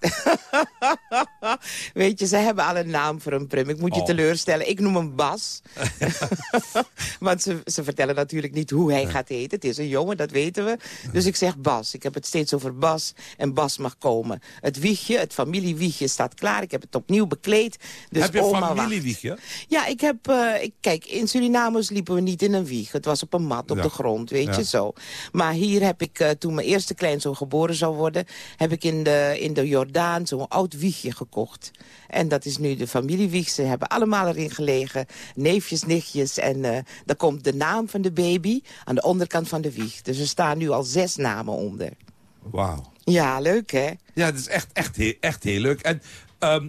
Weet je, ze hebben al een naam voor hem, Prim. Ik moet je Oh. teleurstellen. Ik noem hem Bas. Want ze, ze vertellen natuurlijk niet hoe hij gaat heten. Het is een jongen, dat weten we. Dus ik zeg Bas. Ik heb het steeds over Bas. En Bas mag komen. Het wiegje, het familiewiegje staat klaar. Ik heb het opnieuw bekleed. Dus Heb je wacht. familiewiegje? Ja, ik heb... eh, ik, kijk, in Suriname sliepen we niet in een wieg. Het was op een mat op Ja. de grond, weet Ja. je zo. Maar hier heb ik, eh, toen mijn eerste kleinzoon geboren zou worden... heb ik in de, in de Jordaan zo'n oud wiegje gekocht. En dat is nu de familiewieg. Ze hebben allemaal erin gelegen. Neefjes, nichtjes. En eh daar komt de naam van de baby aan de onderkant van de wieg. Dus er staan nu al zes namen onder. Wauw. Ja, leuk hè? Ja, het is echt, echt, heel, echt heel leuk. En, ehm,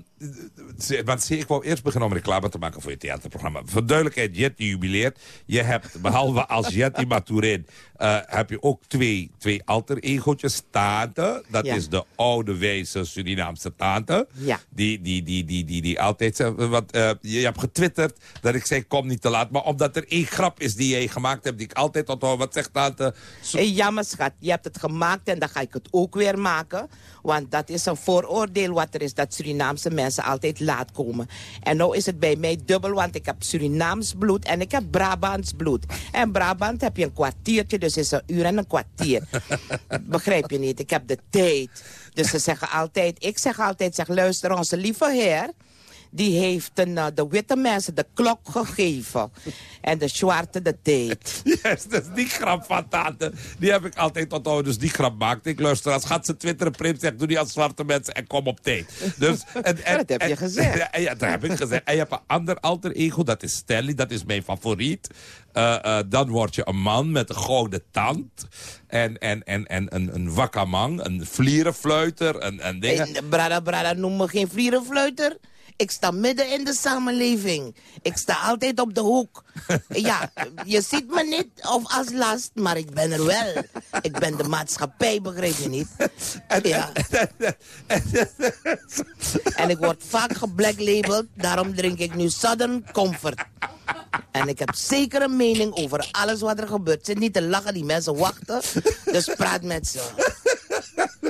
want zie, ik wou eerst beginnen om reclame te maken voor je theaterprogramma. Voor duidelijkheid, Jetty jubileert. Je hebt, behalve als Jetty Maturin, eh, heb je ook twee, twee alter ego'tjes. Tante, dat Ja. is de oude wijze Surinaamse tante. Ja. Die, die, die, die, die, die altijd... zegt, Want, eh, je hebt getwitterd dat ik zei, kom niet te laat. Maar omdat er één grap is die jij gemaakt hebt, die ik altijd onthoud. Wat zegt tante? Hey, jammer schat, je hebt het gemaakt en dan ga ik het ook weer maken. Want dat is een vooroordeel wat er is, dat Surinaamse mensen altijd laat komen. En nou is het bij mij dubbel, want ik heb Surinaams bloed en ik heb Brabants bloed. En Brabant heb je een kwartiertje, dus is een uur en een kwartier. Begrijp je niet? Ik heb de tijd. Dus ze zeggen altijd, ik zeg altijd, zeg luister, onze lieve heer... Die heeft een, eh, de witte mensen de klok gegeven. En de zwarte de tijd. Yes, dus die grap van tante, die heb ik altijd onthouden. Dus die grap maakte ik. Luister, als gaat ze twitteren, Prim zegt, doe die als zwarte mensen en kom op tijd. Dus, en, en, Dat heb je en- gezegd. Ja, ja, dat heb ik gezegd. En je hebt een ander alter ego, dat is Stanley, dat is mijn favoriet. Eh, eh, dan word je een man met een gouden tand. En, en, en, en een, een wakkerman, een vlierenfluiter, een, een ding. Brada, brada, noem me geen vlierenfluiter. Ik sta midden in de samenleving. Ik sta altijd op de hoek. Ja, je ziet me niet of als last, maar ik ben er wel. Ik ben de maatschappij, begrijp je niet? Ja. En ik word vaak geblack-labeled, daarom drink ik nu Southern Comfort. En ik heb zeker een mening over alles wat er gebeurt. Zit niet te lachen, die mensen wachten. Dus praat met ze.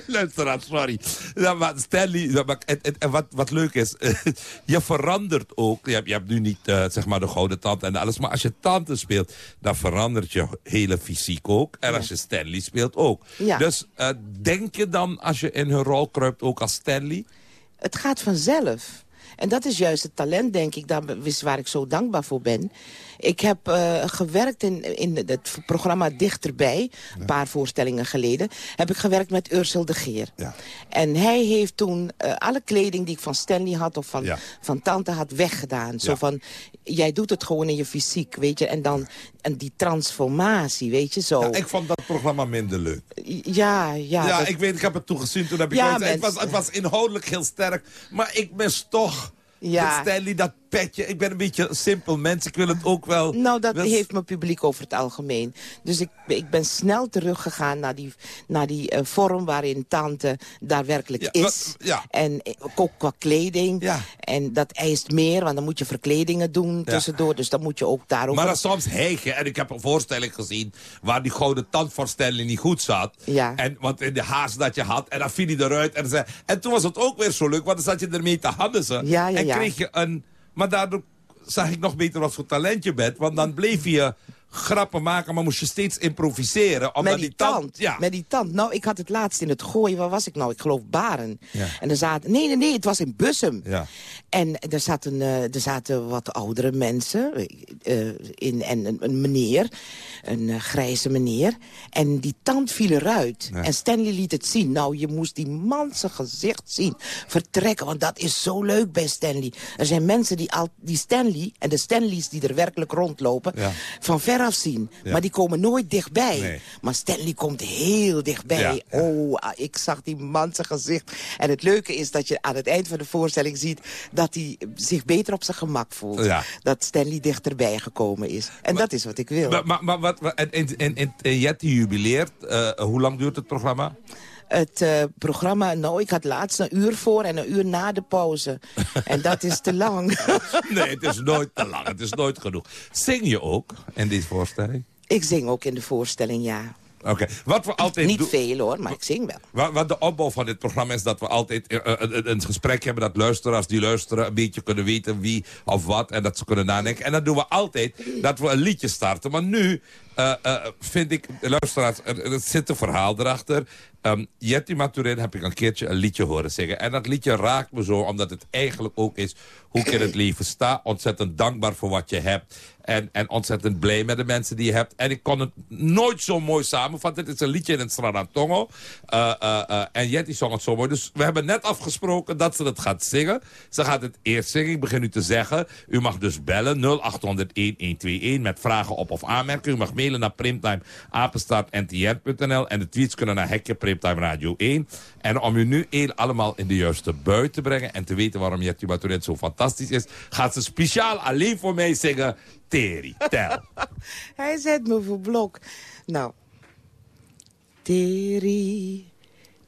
Luisteraar, sorry. Ja, maar Stanley, ja, maar, en, en- en wat, wat leuk is, je verandert ook. Je hebt, je hebt nu niet eh, zeg maar de gouden tand en alles. Maar als je tante speelt, dan verandert je hele fysiek ook. En als je Stanley speelt ook. Ja. Dus eh, denk je dan, als je in hun rol kruipt, ook als Stanley? Het gaat vanzelf. En dat is juist het talent, denk ik, daar, waar ik zo dankbaar voor ben. Ik heb eh, gewerkt in, in het programma Dichterbij, een paar voorstellingen geleden. Heb ik gewerkt met Ursel de Geer. En hij heeft toen eh, alle kleding die ik van Stanley had of van, Ja. van tante had weggedaan. Zo Ja. van, jij doet het gewoon in je fysiek, weet je. En dan en die transformatie, weet je, zo. Ja, ik vond dat programma minder leuk. Ja, ja. Ja, dat- ik weet, ik heb het toen gezien. Toen heb ik Ja, het, was, het was inhoudelijk heel sterk. Maar ik mis toch... Ja. Dat Stanley, dat petje. Ik ben een beetje een simpel mens. Ik wil het ook wel... Nou, dat wel- heeft mijn publiek over het algemeen. Dus ik, ik ben snel teruggegaan naar die, naar die eh, vorm waarin tante daadwerkelijk Ja, is. wat- ja. En eh, ook qua kleding. Ja. En dat eist meer, want dan moet je verkledingen doen tussendoor. Dus dan moet je ook daarover... Maar dan soms hijgen. En ik heb een voorstelling gezien waar die gouden tand voor Stanley niet goed zat. Ja. En wat in de haast dat je had. En dan viel hij eruit. En, zei, en toen was het ook weer zo leuk, want dan zat je ermee te ja, en kreeg je een... Maar daardoor zag ik nog beter wat voor talent je bent. Want dan bleef je grappen maken, maar moest je steeds improviseren. Omdat met die tand. Ja. Met die tand. Nou, ik had het laatst in het gooien. Waar was ik nou? Ik geloof Baren. Ja. En er zaten... Nee, nee, nee. Het was in Bussum. Ja. En er zaten, eh, er zaten wat oudere mensen eh, in, en een, een meneer, een eh, grijze meneer. En die tand viel eruit. Ja. En Stanley liet het zien. Nou, je moest die man zijn gezicht zien. Vertrekken, want dat is zo leuk bij Stanley. Er zijn mensen die, al, die Stanley en de Stanleys die er werkelijk rondlopen... Van veraf zien. Ja. Maar die komen nooit dichtbij. Nee. Maar Stanley komt heel dichtbij. Ja. Oh, ah, ik zag die man zijn gezicht. En het leuke is dat je aan het eind van de voorstelling ziet... dat hij zich beter op zijn gemak voelt. Ja. Dat Stanley dichterbij gekomen is. En dat is wat ik wil. Maar, maar, maar wat, en, en, en, en, en Jetty jubileert. Eh, hoe lang duurt het programma? Het eh, programma, nou, ik had laatst een uur voor en een uur na de pauze. en dat is te lang. Nee, het is nooit te lang. Het is nooit genoeg. Zing je ook in deze voorstelling? ik zing ook in de voorstelling, ja. Oké, wat we altijd Niet veel hoor, maar ik zing wel. Wat, wat de opbouw van dit programma is dat we altijd eh, eh, een, een gesprek hebben... dat luisteraars die luisteren een beetje kunnen weten wie of wat... en dat ze kunnen nadenken. En dan doen we altijd dat we een liedje starten. Maar nu vind ik, luisteraars, er, er zit een verhaal erachter. Ehm Jetty Maturin heb ik een keertje een liedje horen zingen. En dat liedje raakt me zo, omdat het eigenlijk ook is... hoe ik in het leven sta. Ontzettend dankbaar voor wat je hebt. En, en ontzettend blij met de mensen die je hebt. En ik kon het nooit zo mooi samenvatten. Het is een liedje in het Stradantongo. Eh eh eh, en Jetty zong het zo mooi. Dus we hebben net afgesproken dat ze het gaat zingen. Ze gaat het eerst zingen. Ik begin u te zeggen. U mag dus bellen 0800-1121 met vragen op of aanmerkingen. U mag mailen naar primtimeapenstaartntr.nl. En de tweets kunnen naar Hekje Primtime Radio 1. En om u nu heel allemaal in de juiste bui te brengen... en te weten waarom Jetty Maturin zo fantastisch is... gaat ze speciaal alleen voor mij zingen... Teri, tel. Hij zet me voor blok. Nou. Teri,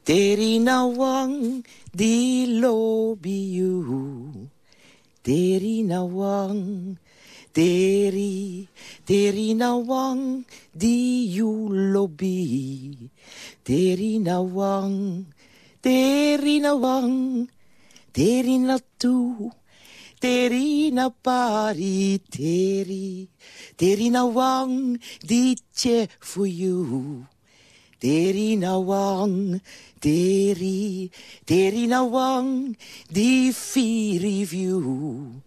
teri na wang, di lobi you. Teri na wang, teri, teri na wang, di you lobi. Teri na wang, teri na wang, teri na tu. Teri na pari, teri, teri na wang, ditje for you. Teri na wang, teri, teri na wang, di firi view.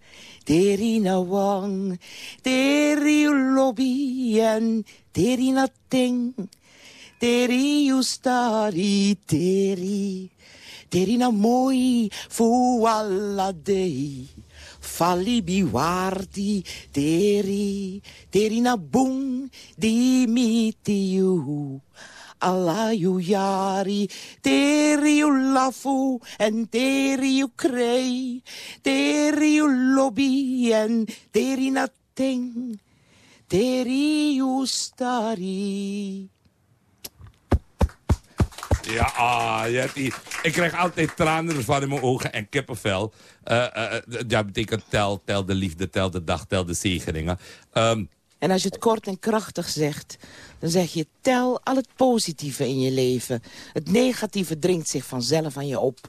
Teri na wang, teri lobby en teri na ting. Teri you stari, teri, teri na mooi fu alla day. Falli biwardi, teri, teri na boom, di miti you. Alla you jari, teri you lafu en teri you krei, teri you lobby en teri na ting, teri you stari. Ja, ah. Ik krijg altijd tranen van in mijn ogen en kippenvel. Eh, eh, eh, ja, betekent tel, tel de liefde, tel de dag, tel de zegeningen. Ehm, En als je het kort en krachtig zegt, dan zeg je tel al het positieve in je leven. Het negatieve dringt zich vanzelf aan je op.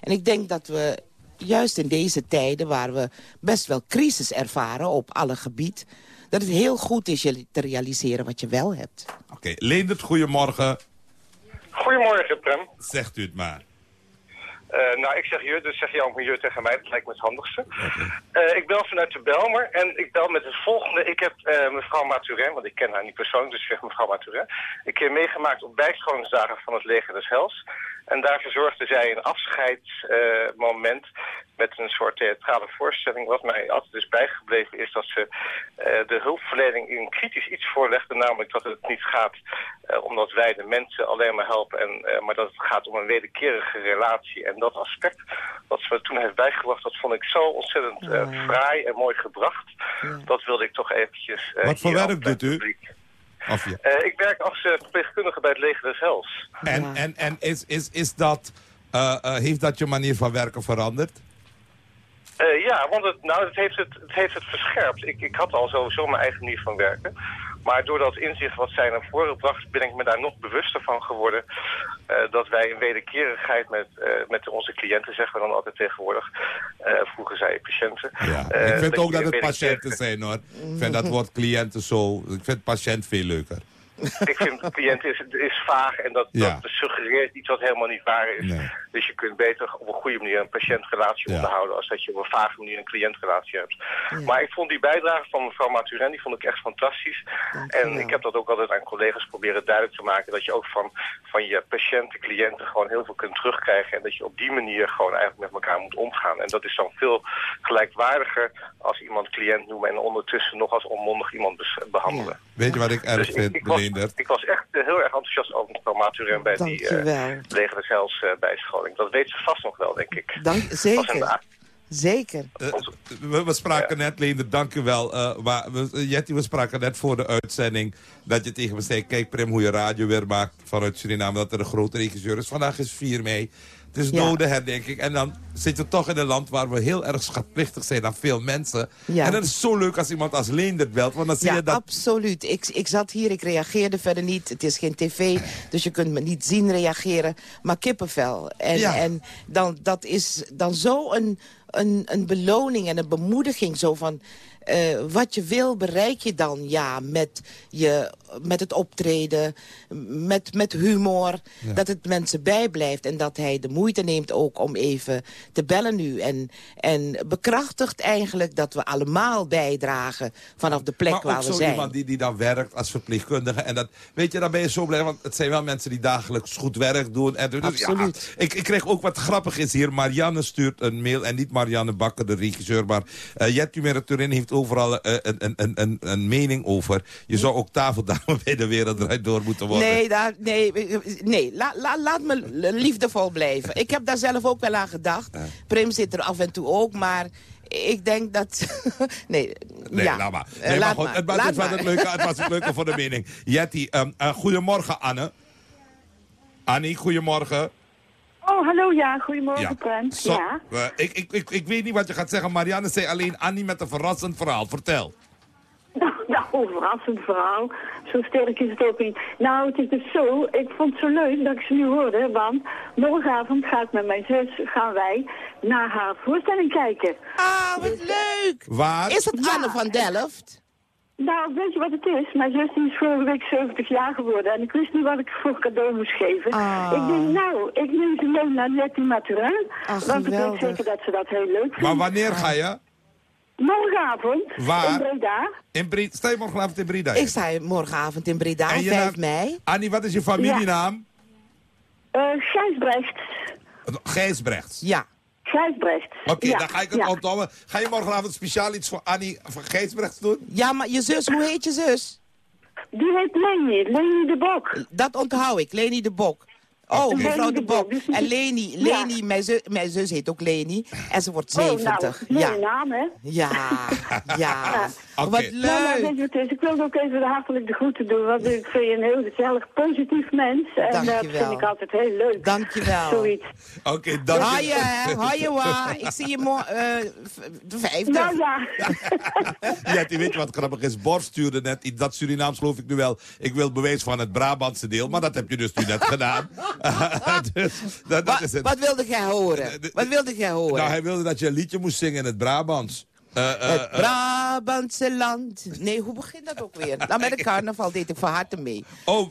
En ik denk dat we juist in deze tijden waar we best wel crisis ervaren op alle gebied... dat het heel goed is je te realiseren wat je wel hebt. Oké, Leendert, goedemorgen. Goedemorgen, Prem. Zegt u het maar. Eh, nou, ik zeg je, dus zeg jou maar je tegen mij. Dat lijkt me het handigste. Eh, ik bel vanuit de Belmer en ik bel met het volgende. Ik heb eh, mevrouw Maturin, want ik ken haar niet persoonlijk, dus ik zeg mevrouw Maturin. Een keer meegemaakt op bijscholingsdagen van het leger des Hels. En daar verzorgde zij een afscheidsmoment met een soort theatrale voorstelling. Wat mij altijd is bijgebleven is dat ze eh, de hulpverlening in kritisch iets voorlegde. Namelijk dat het niet gaat eh, omdat wij de mensen alleen maar helpen. En, eh, maar dat het gaat om een wederkerige relatie. En dat aspect wat ze me toen heeft bijgebracht, dat vond ik zo ontzettend eh, fraai en mooi gebracht. Dat wilde ik toch eventjes... eh, Wat voor werk doet u? publiek. Of je... Eh, ik werk als eh, verpleegkundige bij het leger des Hels. En, en, en is, is, is dat, eh, eh, heeft dat je manier van werken veranderd? Eh, ja, want het, nou, het, heeft het, het heeft het verscherpt. Ik, ik had al sowieso mijn eigen manier van werken. Maar door dat inzicht wat zij naar voren bracht, ben ik me daar nog bewuster van geworden. eh, dat wij een wederkerigheid met, eh, met onze cliënten, zeggen we dan altijd tegenwoordig. Eh, vroeger zei je patiënten. Ja. Ik vind ook dat het patiënten zijn hoor. Ik vind dat woord cliënten zo... Ik vind patiënt veel leuker. ik vind cliënt is, is vaag en dat, Ja. dat suggereert iets wat helemaal niet waar is. Dus je kunt beter op een goede manier een patiëntrelatie onderhouden... als dat je op een vage manier een cliëntrelatie hebt. Maar ik vond die bijdrage van mevrouw Maturin, die vond ik echt fantastisch. En ik heb dat ook altijd aan collega's proberen duidelijk te maken... dat je ook van, van je patiënten, cliënten gewoon heel veel kunt terugkrijgen... en dat je op die manier gewoon eigenlijk met elkaar moet omgaan. En dat is dan veel gelijkwaardiger als iemand cliënt noemen... en ondertussen nog als onmondig iemand bes- behandelen. Weet je wat ik erg Dus ik, vind, ik, was, ik was echt eh, heel erg enthousiast over mevrouw Maturin bij die Dankjewel. uh, leger des Hels eh, bijscholing. Dat weet ze vast nog wel, denk ik. Dank, zeker. Zeker. Eh, we, we spraken net, Leender, dank u wel. eh, maar we, eh, Jetty, we spraken net voor de uitzending dat je tegen me zei... kijk Prim, hoe je radio weer maakt vanuit Suriname... dat er een grote regisseur is. Vandaag is 4 mei. Het is Ja. dodenherdenking. En dan zitten we toch in een land waar we heel erg schatplichtig zijn aan veel mensen. Ja. En dat is zo leuk als iemand als Leendert belt. Want dan zie Ja, je dat... absoluut. Ik, ik zat hier, ik reageerde verder niet. Het is geen tv, dus je kunt me niet zien reageren. Maar kippenvel. En, Ja. en dan, dat is dan zo een, een, een beloning en een bemoediging. Zo van, eh, wat je wil, bereik je dan ja, met, je, met het optreden, met, met humor. Ja. Dat het mensen bijblijft en dat hij de moeite neemt ook om even te bellen nu. En, en bekrachtigt eigenlijk dat we allemaal bijdragen vanaf de plek maar waar we zo zijn. iemand die, die dan werkt als verpleegkundige. En dat, weet je, dan ben je zo blij, want het zijn wel mensen die dagelijks goed werk doen. En, dus, Absoluut. Ja, ik, ik kreeg ook wat grappig is hier. Marianne stuurt een mail, en niet Marianne Bakker, de regisseur, maar uh, Jet Turin heeft overal uh, een, een, een, een, een mening over. Je zou ook tafeldame bij de wereld eruit door moeten worden. Nee, daar, nee, nee. La, la, laat me liefdevol blijven. Ik heb daar zelf ook wel aan gedacht. Prim zit er af en toe ook, maar ik denk dat... nee, nee, ja. laat maar. Nee, laat maar goed, het, was, Laat het, was maar. het, leuke, het was het leuke voor de mening. Jetty, um, uh, goedemorgen Anne. Annie, goedemorgen. Oh, hallo, ja, goedemorgen, Ja. Prem. Ja. uh, ik, ik, ik, ik weet niet wat je gaat zeggen. Marianne zei alleen Annie met een verrassend verhaal. Vertel. Nou, nou, verrassend verhaal. Zo sterk is het ook niet. Nou, het is dus zo, ik vond het zo leuk dat ik ze nu hoorde, want morgenavond ga ik met mijn zus, gaan wij naar haar voorstelling kijken. Ah, wat leuk! Waar? Is het Anne van Delft? Nou, weet je wat het is? Mijn zus is vorige week 70 jaar geworden en ik wist niet wat ik voor cadeau moest geven. Ah. Ik denk, nou, ik neem ze mee naar Letty Maturin, Ach, want ik weet zeker dat ze dat heel leuk vindt. Maar wanneer ga je? Morgenavond Waar? in Breda. In Bre Sta je morgenavond in Breda? Ik sta morgenavond in Breda, En je 5 naam- mei. Annie, wat is je familienaam? Eh Gijsbrecht. Gijsbrechts. Ja. Gijsbrecht. Oké, ja. dan ga ik het ja. onthouden. Ga je morgenavond speciaal iets voor Annie van Gijsbrechts doen? Ja, maar je zus, hoe heet je zus? Die heet Leni, Leni de Bok. Dat onthoud ik, Leni de Bok. Oh, mevrouw de de Bok. En Leni, Ja. Leni mijn, zus, mijn zus heet ook Leni. En ze wordt Oh, nou, 70. mooie ja. naam, hè? ja, ja. Oké. Wat Nou, nou, weet leuk. Ik wilde ook even hartelijk de groeten doen, want ik vind je een heel gezellig, positief mens. En dat Dankjewel. vind ik altijd heel leuk. Dankjewel. Zoiets. Oké, dank Hoi, je. hè. Hoi, wa. Ik zie je morgen, eh, v- de vijfde. Nou ja. Ja, die weet je wat grappig is? Borst stuurde net iets, dat Surinaams geloof ik nu wel. Ik wil bewijs van het Brabantse deel, maar dat heb je dus nu net gedaan. dus, dat, dat Wat, is het. wat wilde jij horen? Wat wilde jij horen? Nou, hij wilde dat je een liedje moest zingen in het Brabants. Eh, eh, Het eh, Brabantse land. Nee, hoe begint dat ook weer? Nou, met de carnaval deed ik van harte mee. Oh,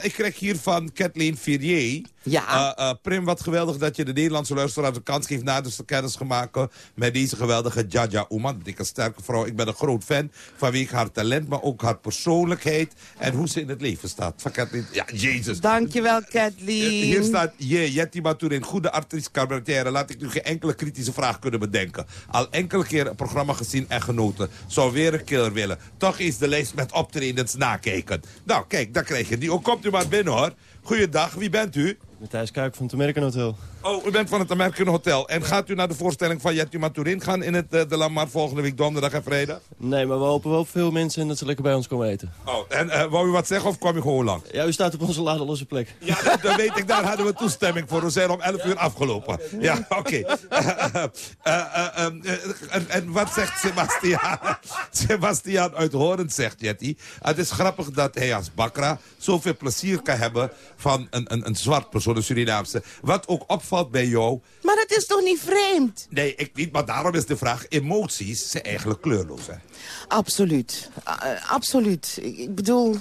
ik krijg hier van Kathleen Ferrier. Ja. Eh, eh, Prim, wat geweldig dat je de Nederlandse luisteraar de kans geeft... na de kennis te maken met deze geweldige Jaja Oeman. Dikke sterke vrouw. Ik ben een groot fan vanwege haar talent... maar ook haar persoonlijkheid en hoe ze in het leven staat. Van Kathleen, ja, jezus. Dankjewel, Eh, Kathleen. Hier staat, je, Jetty Maturin, goede actrice cabaretière. Laat ik nu geen enkele kritische vraag kunnen bedenken. Al enkele keer een programma gezien en genoten. Zou weer een keer willen. Toch is de lijst met optredens nakijken. Nou, kijk, daar krijg je die. Ook komt u maar binnen, hoor. Goeiedag, wie bent u? Matthijs Kuik van het American Hotel. Oh, u bent van het American Hotel. En gaat u naar de voorstelling van Jetty Maturin gaan in het uh, De Lamar volgende week donderdag en vrijdag? Nee, maar we hopen wel veel mensen en dat ze lekker bij ons komen eten. Oh, en uh, wou u wat zeggen of kwam u gewoon lang? Ja, u staat op onze ladeloze plek. Ja, dat, dat weet ik. Daar hadden we toestemming voor. We zijn om 11 uur afgelopen. Ja, oké. Uh, en, en wat zegt Sebastiaan? Sebastiaan uit Horen zegt, Jetty. Het is grappig dat hij als Bakra zoveel plezier kan hebben van een, een, een zwart persoon, een Surinaamse. Wat ook opvalt bij jou... Maar dat is toch niet vreemd? Nee, ik niet. Maar daarom is de vraag, emoties zijn eigenlijk kleurloos, hè? Absoluut. Uh, absoluut. Ik bedoel,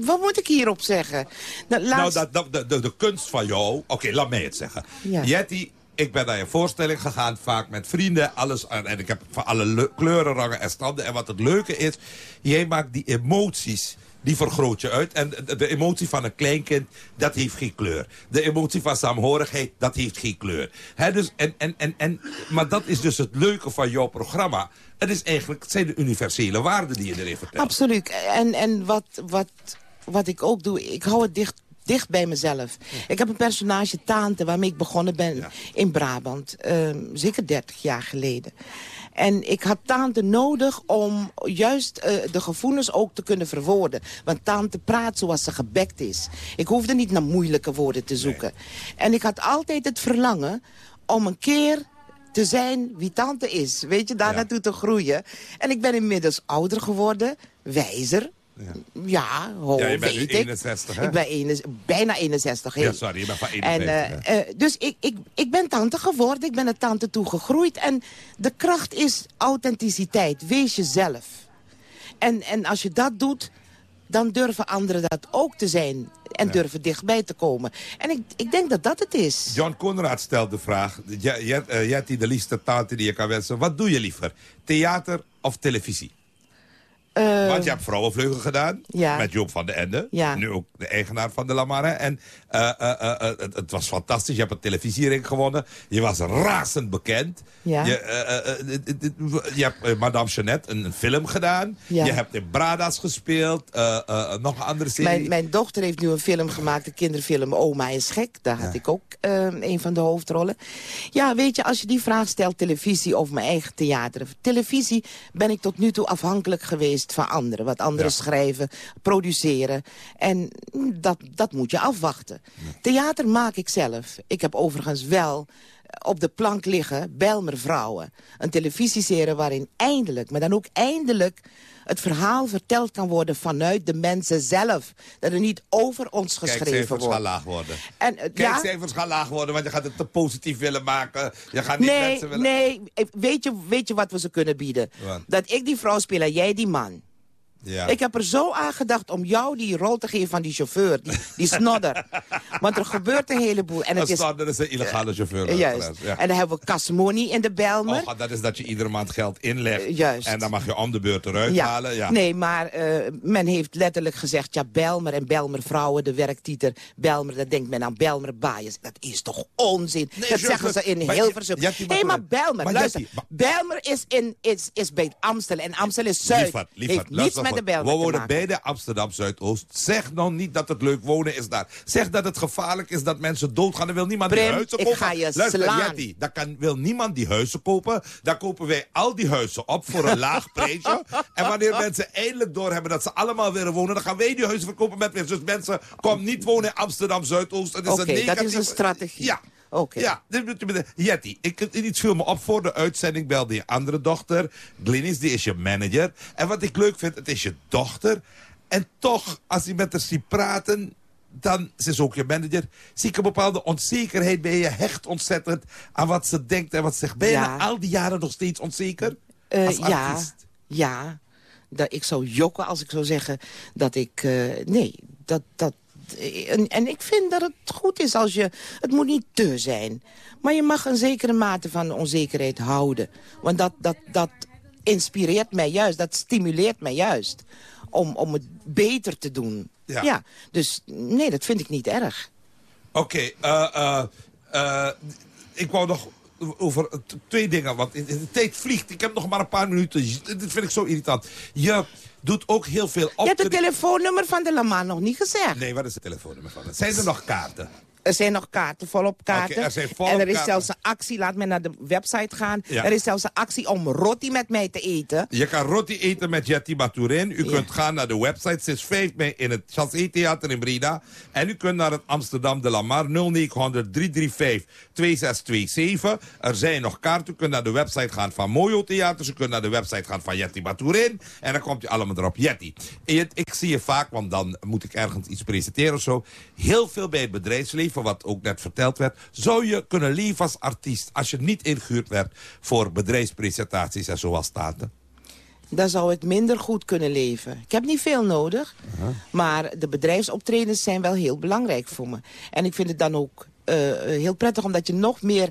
wat moet ik hierop zeggen? Nou, laatst... nou dat, de, de, de kunst van jou... Oké, okay, laat mij het zeggen. Ja. Jetty, ik ben naar je voorstelling gegaan, vaak met vrienden, alles. En ik heb van alle kleuren, rangen en standen. En wat het leuke is, jij maakt die emoties die vergroot je uit. En de, emotie van een kleinkind, dat heeft geen kleur. De emotie van saamhorigheid, dat heeft geen kleur. He, dus, en, en, en, en, maar dat is dus het leuke van jouw programma. Het, is eigenlijk, het zijn de universele waarden die je erin vertelt. Absoluut. En, en wat, wat, wat ik ook doe, ik hou het dicht dicht bij mezelf. Ik heb een personage Tante waarmee ik begonnen ben in Brabant. ehm, zeker 30 jaar geleden. En ik had Tante nodig om juist eh, de gevoelens ook te kunnen verwoorden. Want Tante praat zoals ze gebekt is. Ik hoefde niet naar moeilijke woorden te zoeken. En ik had altijd het verlangen om een keer te zijn wie Tante is. Weet je, daar naartoe te groeien. En ik ben inmiddels ouder geworden, wijzer. Ja, ho, Ja, je bent nu weet 61, ik. hè? Ik ben bijna 61. Ja, sorry, je bent van En, 51. eh, eh, dus ik, ik, ik ben tante geworden, ik ben naar tante toegegroeid. En de kracht is authenticiteit, wees jezelf. En, en als je dat doet, dan durven anderen dat ook te zijn. En durven dichtbij te komen. En ik, ik denk dat dat het is. John Conrad stelt de vraag. J- J- eh, Jetty, de liefste tante die je kan wensen. Wat doe je liever? Theater of televisie? Eh, Want je hebt Vrouwenvleugel gedaan. Ja. Met Joop van den Ende. Ja. Nu ook de eigenaar van de Lamare. En eh, eh, het, het was fantastisch. Je hebt een televisiering gewonnen. Je was razend bekend. Ja. Je, je hebt Madame Jeannette een, een film gedaan. Je hebt in Brada's gespeeld. nog een andere serie. Mijn, mijn dochter heeft nu een film gemaakt, een kinderfilm Oma is gek. Daar had ik ook eh, een van de hoofdrollen. Ja, weet je, als je die vraag stelt, televisie of mijn eigen theater. Televisie ben ik tot nu toe afhankelijk geweest van anderen. Wat anderen schrijven, produceren. En dat, dat moet je afwachten. Theater maak ik zelf. Ik heb overigens wel op de plank liggen Belmer Vrouwen. Een televisieserie waarin eindelijk, maar dan ook eindelijk het verhaal verteld kan worden vanuit de mensen zelf. Dat er niet over ons geschreven Kijkcijfers gaan wordt. laag worden. En, eh, ja? Kijkcijfers gaan laag worden, want je gaat het te positief willen maken. Je gaat niet Nee, mensen willen... nee. Eh, Weet je, weet je wat we ze kunnen bieden? Wat? Dat ik die vrouw speel en jij die man. Ja. Ik heb er zo aan gedacht om jou die rol te geven van die chauffeur, die, die snodder. Want er gebeurt een heleboel. En het een is, een illegale chauffeur. Juist. ja. En dan hebben we Casmoni in de Belmer. Oh, dat is dat je iedere maand geld inlegt. Eh, juist. En dan mag je om de beurt eruit halen. Ja. Nee, maar eh, men heeft letterlijk gezegd... ja, Belmer en Belmer vrouwen, de werktitel Belmer... dan denkt men aan Belmer Bias. Dat is toch onzin? Nee, dat zeggen ze in Hilversum. Jetty, Hé, maar- maar Belmer, maar luister. Belmer is, in, is, is bij Amstel en Amstel is Zuid. Heeft niets luister met de We wonen beide Amsterdam Zuidoost. Zeg nou niet dat het leuk wonen is daar. Zeg dat het gevaarlijk is dat mensen doodgaan. Dan wil niemand die huizen ik kopen. ga je Luister, slaan. Jetty, dan kan, wil niemand die huizen kopen. Dan kopen wij al die huizen op voor een laag prijsje. En wanneer mensen eindelijk doorhebben dat ze allemaal willen wonen... dan gaan wij die huizen verkopen met winst. Dus mensen, kom niet wonen in Amsterdam Zuidoost. Oké, dat is een strategie. Ja. Oké. Ja, dit moet je met- Jetty, ik, iets viel me op voor de uitzending. Belde je andere dochter. Glynis, die is je manager. En wat ik leuk vind, het is je dochter. En toch, als je met haar ziet praten... dan, ze is ook je manager... zie ik een bepaalde onzekerheid bij je. Hecht ontzettend aan wat ze denkt en wat ze zegt. Ben je Ja. na al die jaren nog steeds onzeker? Eh, als ja, artiest? ja. Dat, ik zou jokken als ik zou zeggen dat ik... eh, nee, dat... dat en, en ik vind dat het goed is als je... Het moet niet te zijn. Maar je mag een zekere mate van onzekerheid houden. Want dat, dat, dat inspireert mij juist. Dat stimuleert mij juist. Om, om het beter te doen. Ja. Dus nee, dat vind ik niet erg. Oké, eh, eh, eh, ik wou nog over twee dingen, want de de tijd vliegt. Ik heb nog maar een paar minuten. Dit vind ik zo irritant. Je doet ook heel veel op Je hebt het telefoonnummer van de Lamaan nog niet gezegd. Nee, wat is het telefoonnummer van het? Zijn er nog kaarten? Er zijn nog kaarten, volop kaarten. Oké, er zijn volop en er is kaarten. zelfs een actie, laat men naar de website gaan. Ja. Er is zelfs een actie om roti met mij te eten. Je kan roti eten met Jetty Maturin. U kunt gaan naar de website sinds 5 mei in het Chance Theater in Breda. En u kunt naar het Amsterdam de Lamar 0900 335 2627. Er zijn nog kaarten. U kunt naar de website gaan van Mojo Theaters. U kunt naar de website gaan van Jetty Maturin. En dan komt je allemaal erop. Jetty, ik zie je vaak, want dan moet ik ergens iets presenteren of zo. Heel veel bij het bedrijfsleven, wat ook net verteld werd. Zou je kunnen leven als artiest als je niet ingehuurd werd voor bedrijfspresentaties en zoals staten? Dan zou ik minder goed kunnen leven. Ik heb niet veel nodig. Maar de bedrijfsoptredens zijn wel heel belangrijk voor me. En ik vind het dan ook eh, heel prettig omdat je nog meer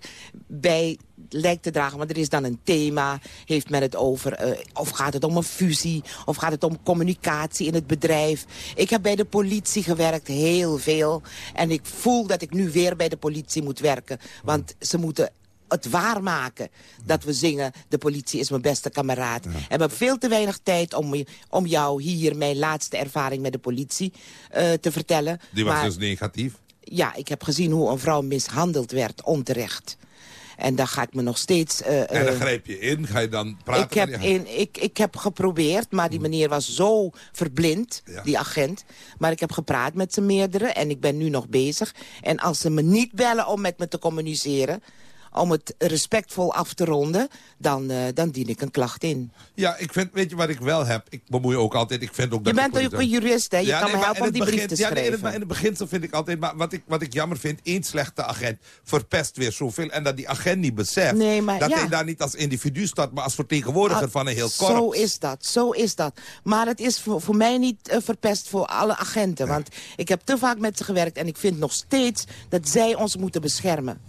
bij lijkt te dragen. Want er is dan een thema, heeft men het over... eh, of gaat het om een fusie, of gaat het om communicatie in het bedrijf. Ik heb bij de politie gewerkt, heel veel. En ik voel dat ik nu weer bij de politie moet werken. Want ze moeten het waarmaken. Dat we zingen, de politie is mijn beste kameraad. En we hebben veel te weinig tijd om, om jou hier mijn laatste ervaring met de politie eh, te vertellen. Die was Maar- dus negatief? Ja, ik heb gezien hoe een vrouw mishandeld werd, onterecht. En daar ga ik me nog steeds... eh, En dan eh, grijp je in, ga je dan praten ik heb, in, ik, ik heb geprobeerd, maar die meneer was zo verblind, die agent. Maar ik heb gepraat met z'n meerdere en ik ben nu nog bezig. En als ze me niet bellen om met me te communiceren... om het respectvol af te ronden, dan, eh, dan dien ik een klacht in. Ja, ik vind, weet je wat ik wel heb? Ik bemoei ook altijd, ik vind ook dat... Je bent ook een jurist, hè? Je kan me maar helpen om die brief begin- te ja, nee, in, het, schrijven. in het beginsel vind ik altijd... Maar wat ik, wat ik jammer vind, één slechte agent verpest weer zoveel. En dat die agent niet beseft Nee, maar dat ja. hij daar niet als individu staat... maar als vertegenwoordiger Ah, van een heel korps. Zo is dat, zo is dat. Maar het is voor, voor mij niet eh, verpest voor alle agenten. Want ik heb te vaak met ze gewerkt en ik vind nog steeds dat zij ons moeten beschermen.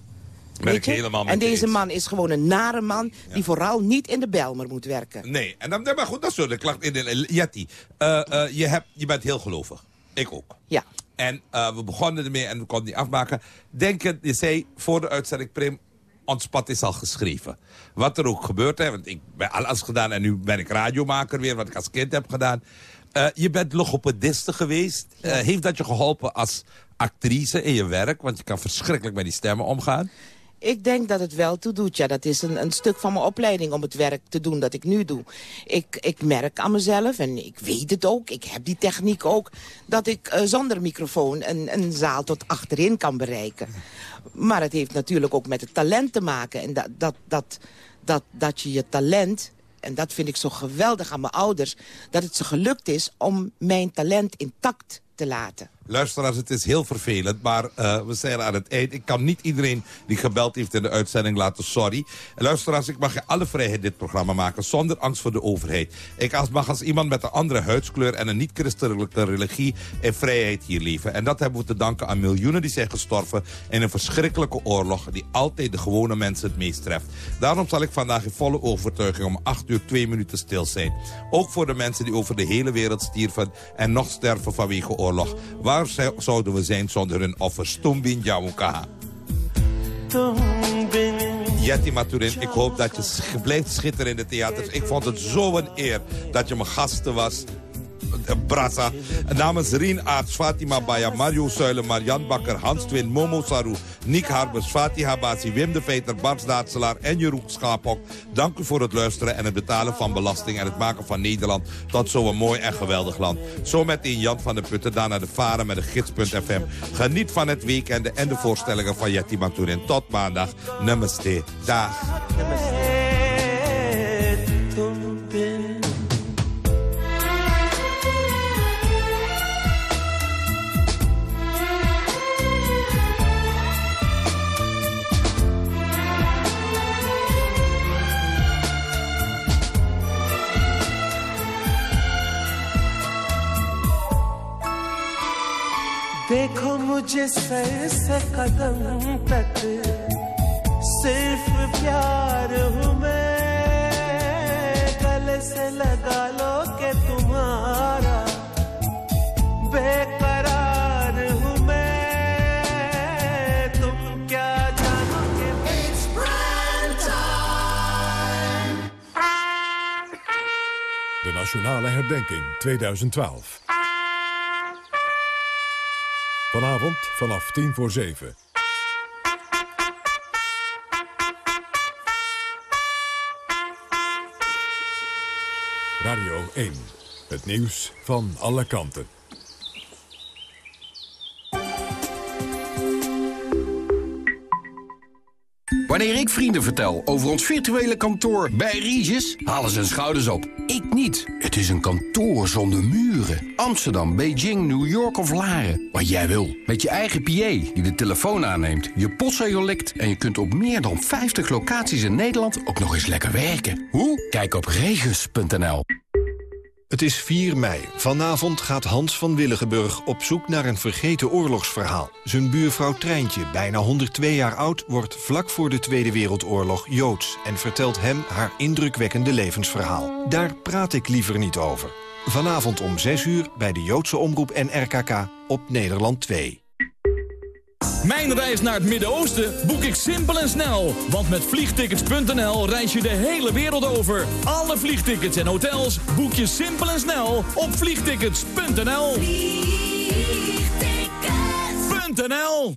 Je? helemaal en deze eens. man is gewoon een nare man die vooral niet in de Belmer moet werken. Nee, en dan, maar goed, dat is zo de klacht. In de, Jetty, eh, eh, je, hebt, je bent heel gelovig. Ik ook. Ja. En eh, we begonnen ermee en we konden niet afmaken. Denk je, zei voor de uitzending, Prim, ons pad is al geschreven. Wat er ook gebeurt, hè, want ik ben alles gedaan en nu ben ik radiomaker weer, wat ik als kind heb gedaan. Je bent logopediste geweest. Heeft dat je geholpen als actrice in je werk? Want je kan verschrikkelijk met die stemmen omgaan. Ik denk dat het wel toe doet. Ja, dat is een, een stuk van mijn opleiding om het werk te doen dat ik nu doe. Ik, ik merk aan mezelf en ik weet het ook. Ik heb die techniek ook. Dat ik eh, zonder microfoon een, een zaal tot achterin kan bereiken. Maar het heeft natuurlijk ook met het talent te maken. En dat, dat, dat, dat, dat je je talent... En dat vind ik zo geweldig aan mijn ouders. Dat het ze gelukt is om mijn talent intact te laten. Luisteraars, het is heel vervelend, maar eh, we zijn aan het eind. Ik kan niet iedereen die gebeld heeft in de uitzending laten, sorry. Luisteraars, ik mag je alle vrijheid dit programma maken, zonder angst voor de overheid. Ik als, mag als iemand met een andere huidskleur en een niet-christelijke religie in vrijheid hier leven. En dat hebben we te danken aan miljoenen die zijn gestorven in een verschrikkelijke oorlog die altijd de gewone mensen het meest treft. Daarom zal ik vandaag in volle overtuiging om 8 uur 2 minuten stil zijn. Ook voor de mensen die over de hele wereld stierven en nog sterven vanwege oorlog. Waar zou- zouden we zijn zonder hun offers? Tumbin Jawukaha. Jetty Maturin, ik hoop dat je blijft schitteren in de theaters. Ik vond het zo een eer dat je mijn gasten was. Brassa. Namens Rien Aarts, Fatima Baya, Mario Zuilen, Marian Bakker, Hans Twin, Momo Saru, Nick Harbers, Fatih Habasi, Wim de Veter, Bart Daatselaar en Jeroen Schapok. Dank u voor het luisteren en het betalen van belasting en het maken van Nederland tot zo'n mooi en geweldig land. Zo meteen Jan van der Putten, daarna de Varen met de gids.fm. Geniet van het weekend en de voorstellingen van Jetty Maturin. Tot maandag. Namaste. Dag. देखो मुझे सर से कदम तक सिर्फ प्यार हूँ मैं गले से लगा लो के तुम्हारा बेकरार हूँ मैं तुम क्या जानोगे It's De Nationale Herdenking 2012. Vanavond vanaf tien voor zeven. Radio 1. Het nieuws van alle kanten. Wanneer ik vrienden vertel over ons virtuele kantoor bij Regis, halen ze hun schouders op. Ik niet. Het is een kantoor zonder muren. Amsterdam, Beijing, New York of Laren. Wat jij wil. Met je eigen PA die de telefoon aanneemt, je postzegel likt... en je kunt op meer dan 50 locaties in Nederland ook nog eens lekker werken. Hoe? Kijk op regis.nl. Het is 4 mei. Vanavond gaat Hans van Willigenburg op zoek naar een vergeten oorlogsverhaal. Zijn buurvrouw Treintje, bijna 102 jaar oud, wordt vlak voor de Tweede Wereldoorlog Joods... en vertelt hem haar indrukwekkende levensverhaal. Daar praat ik liever niet over. Vanavond om 6 uur bij de Joodse Omroep en RKK op Nederland 2. Mijn reis naar het Midden-Oosten boek ik simpel en snel. Want met vliegtickets.nl reis je de hele wereld over. Alle vliegtickets en hotels boek je simpel en snel op vliegtickets.nl. Vliegtickets.nl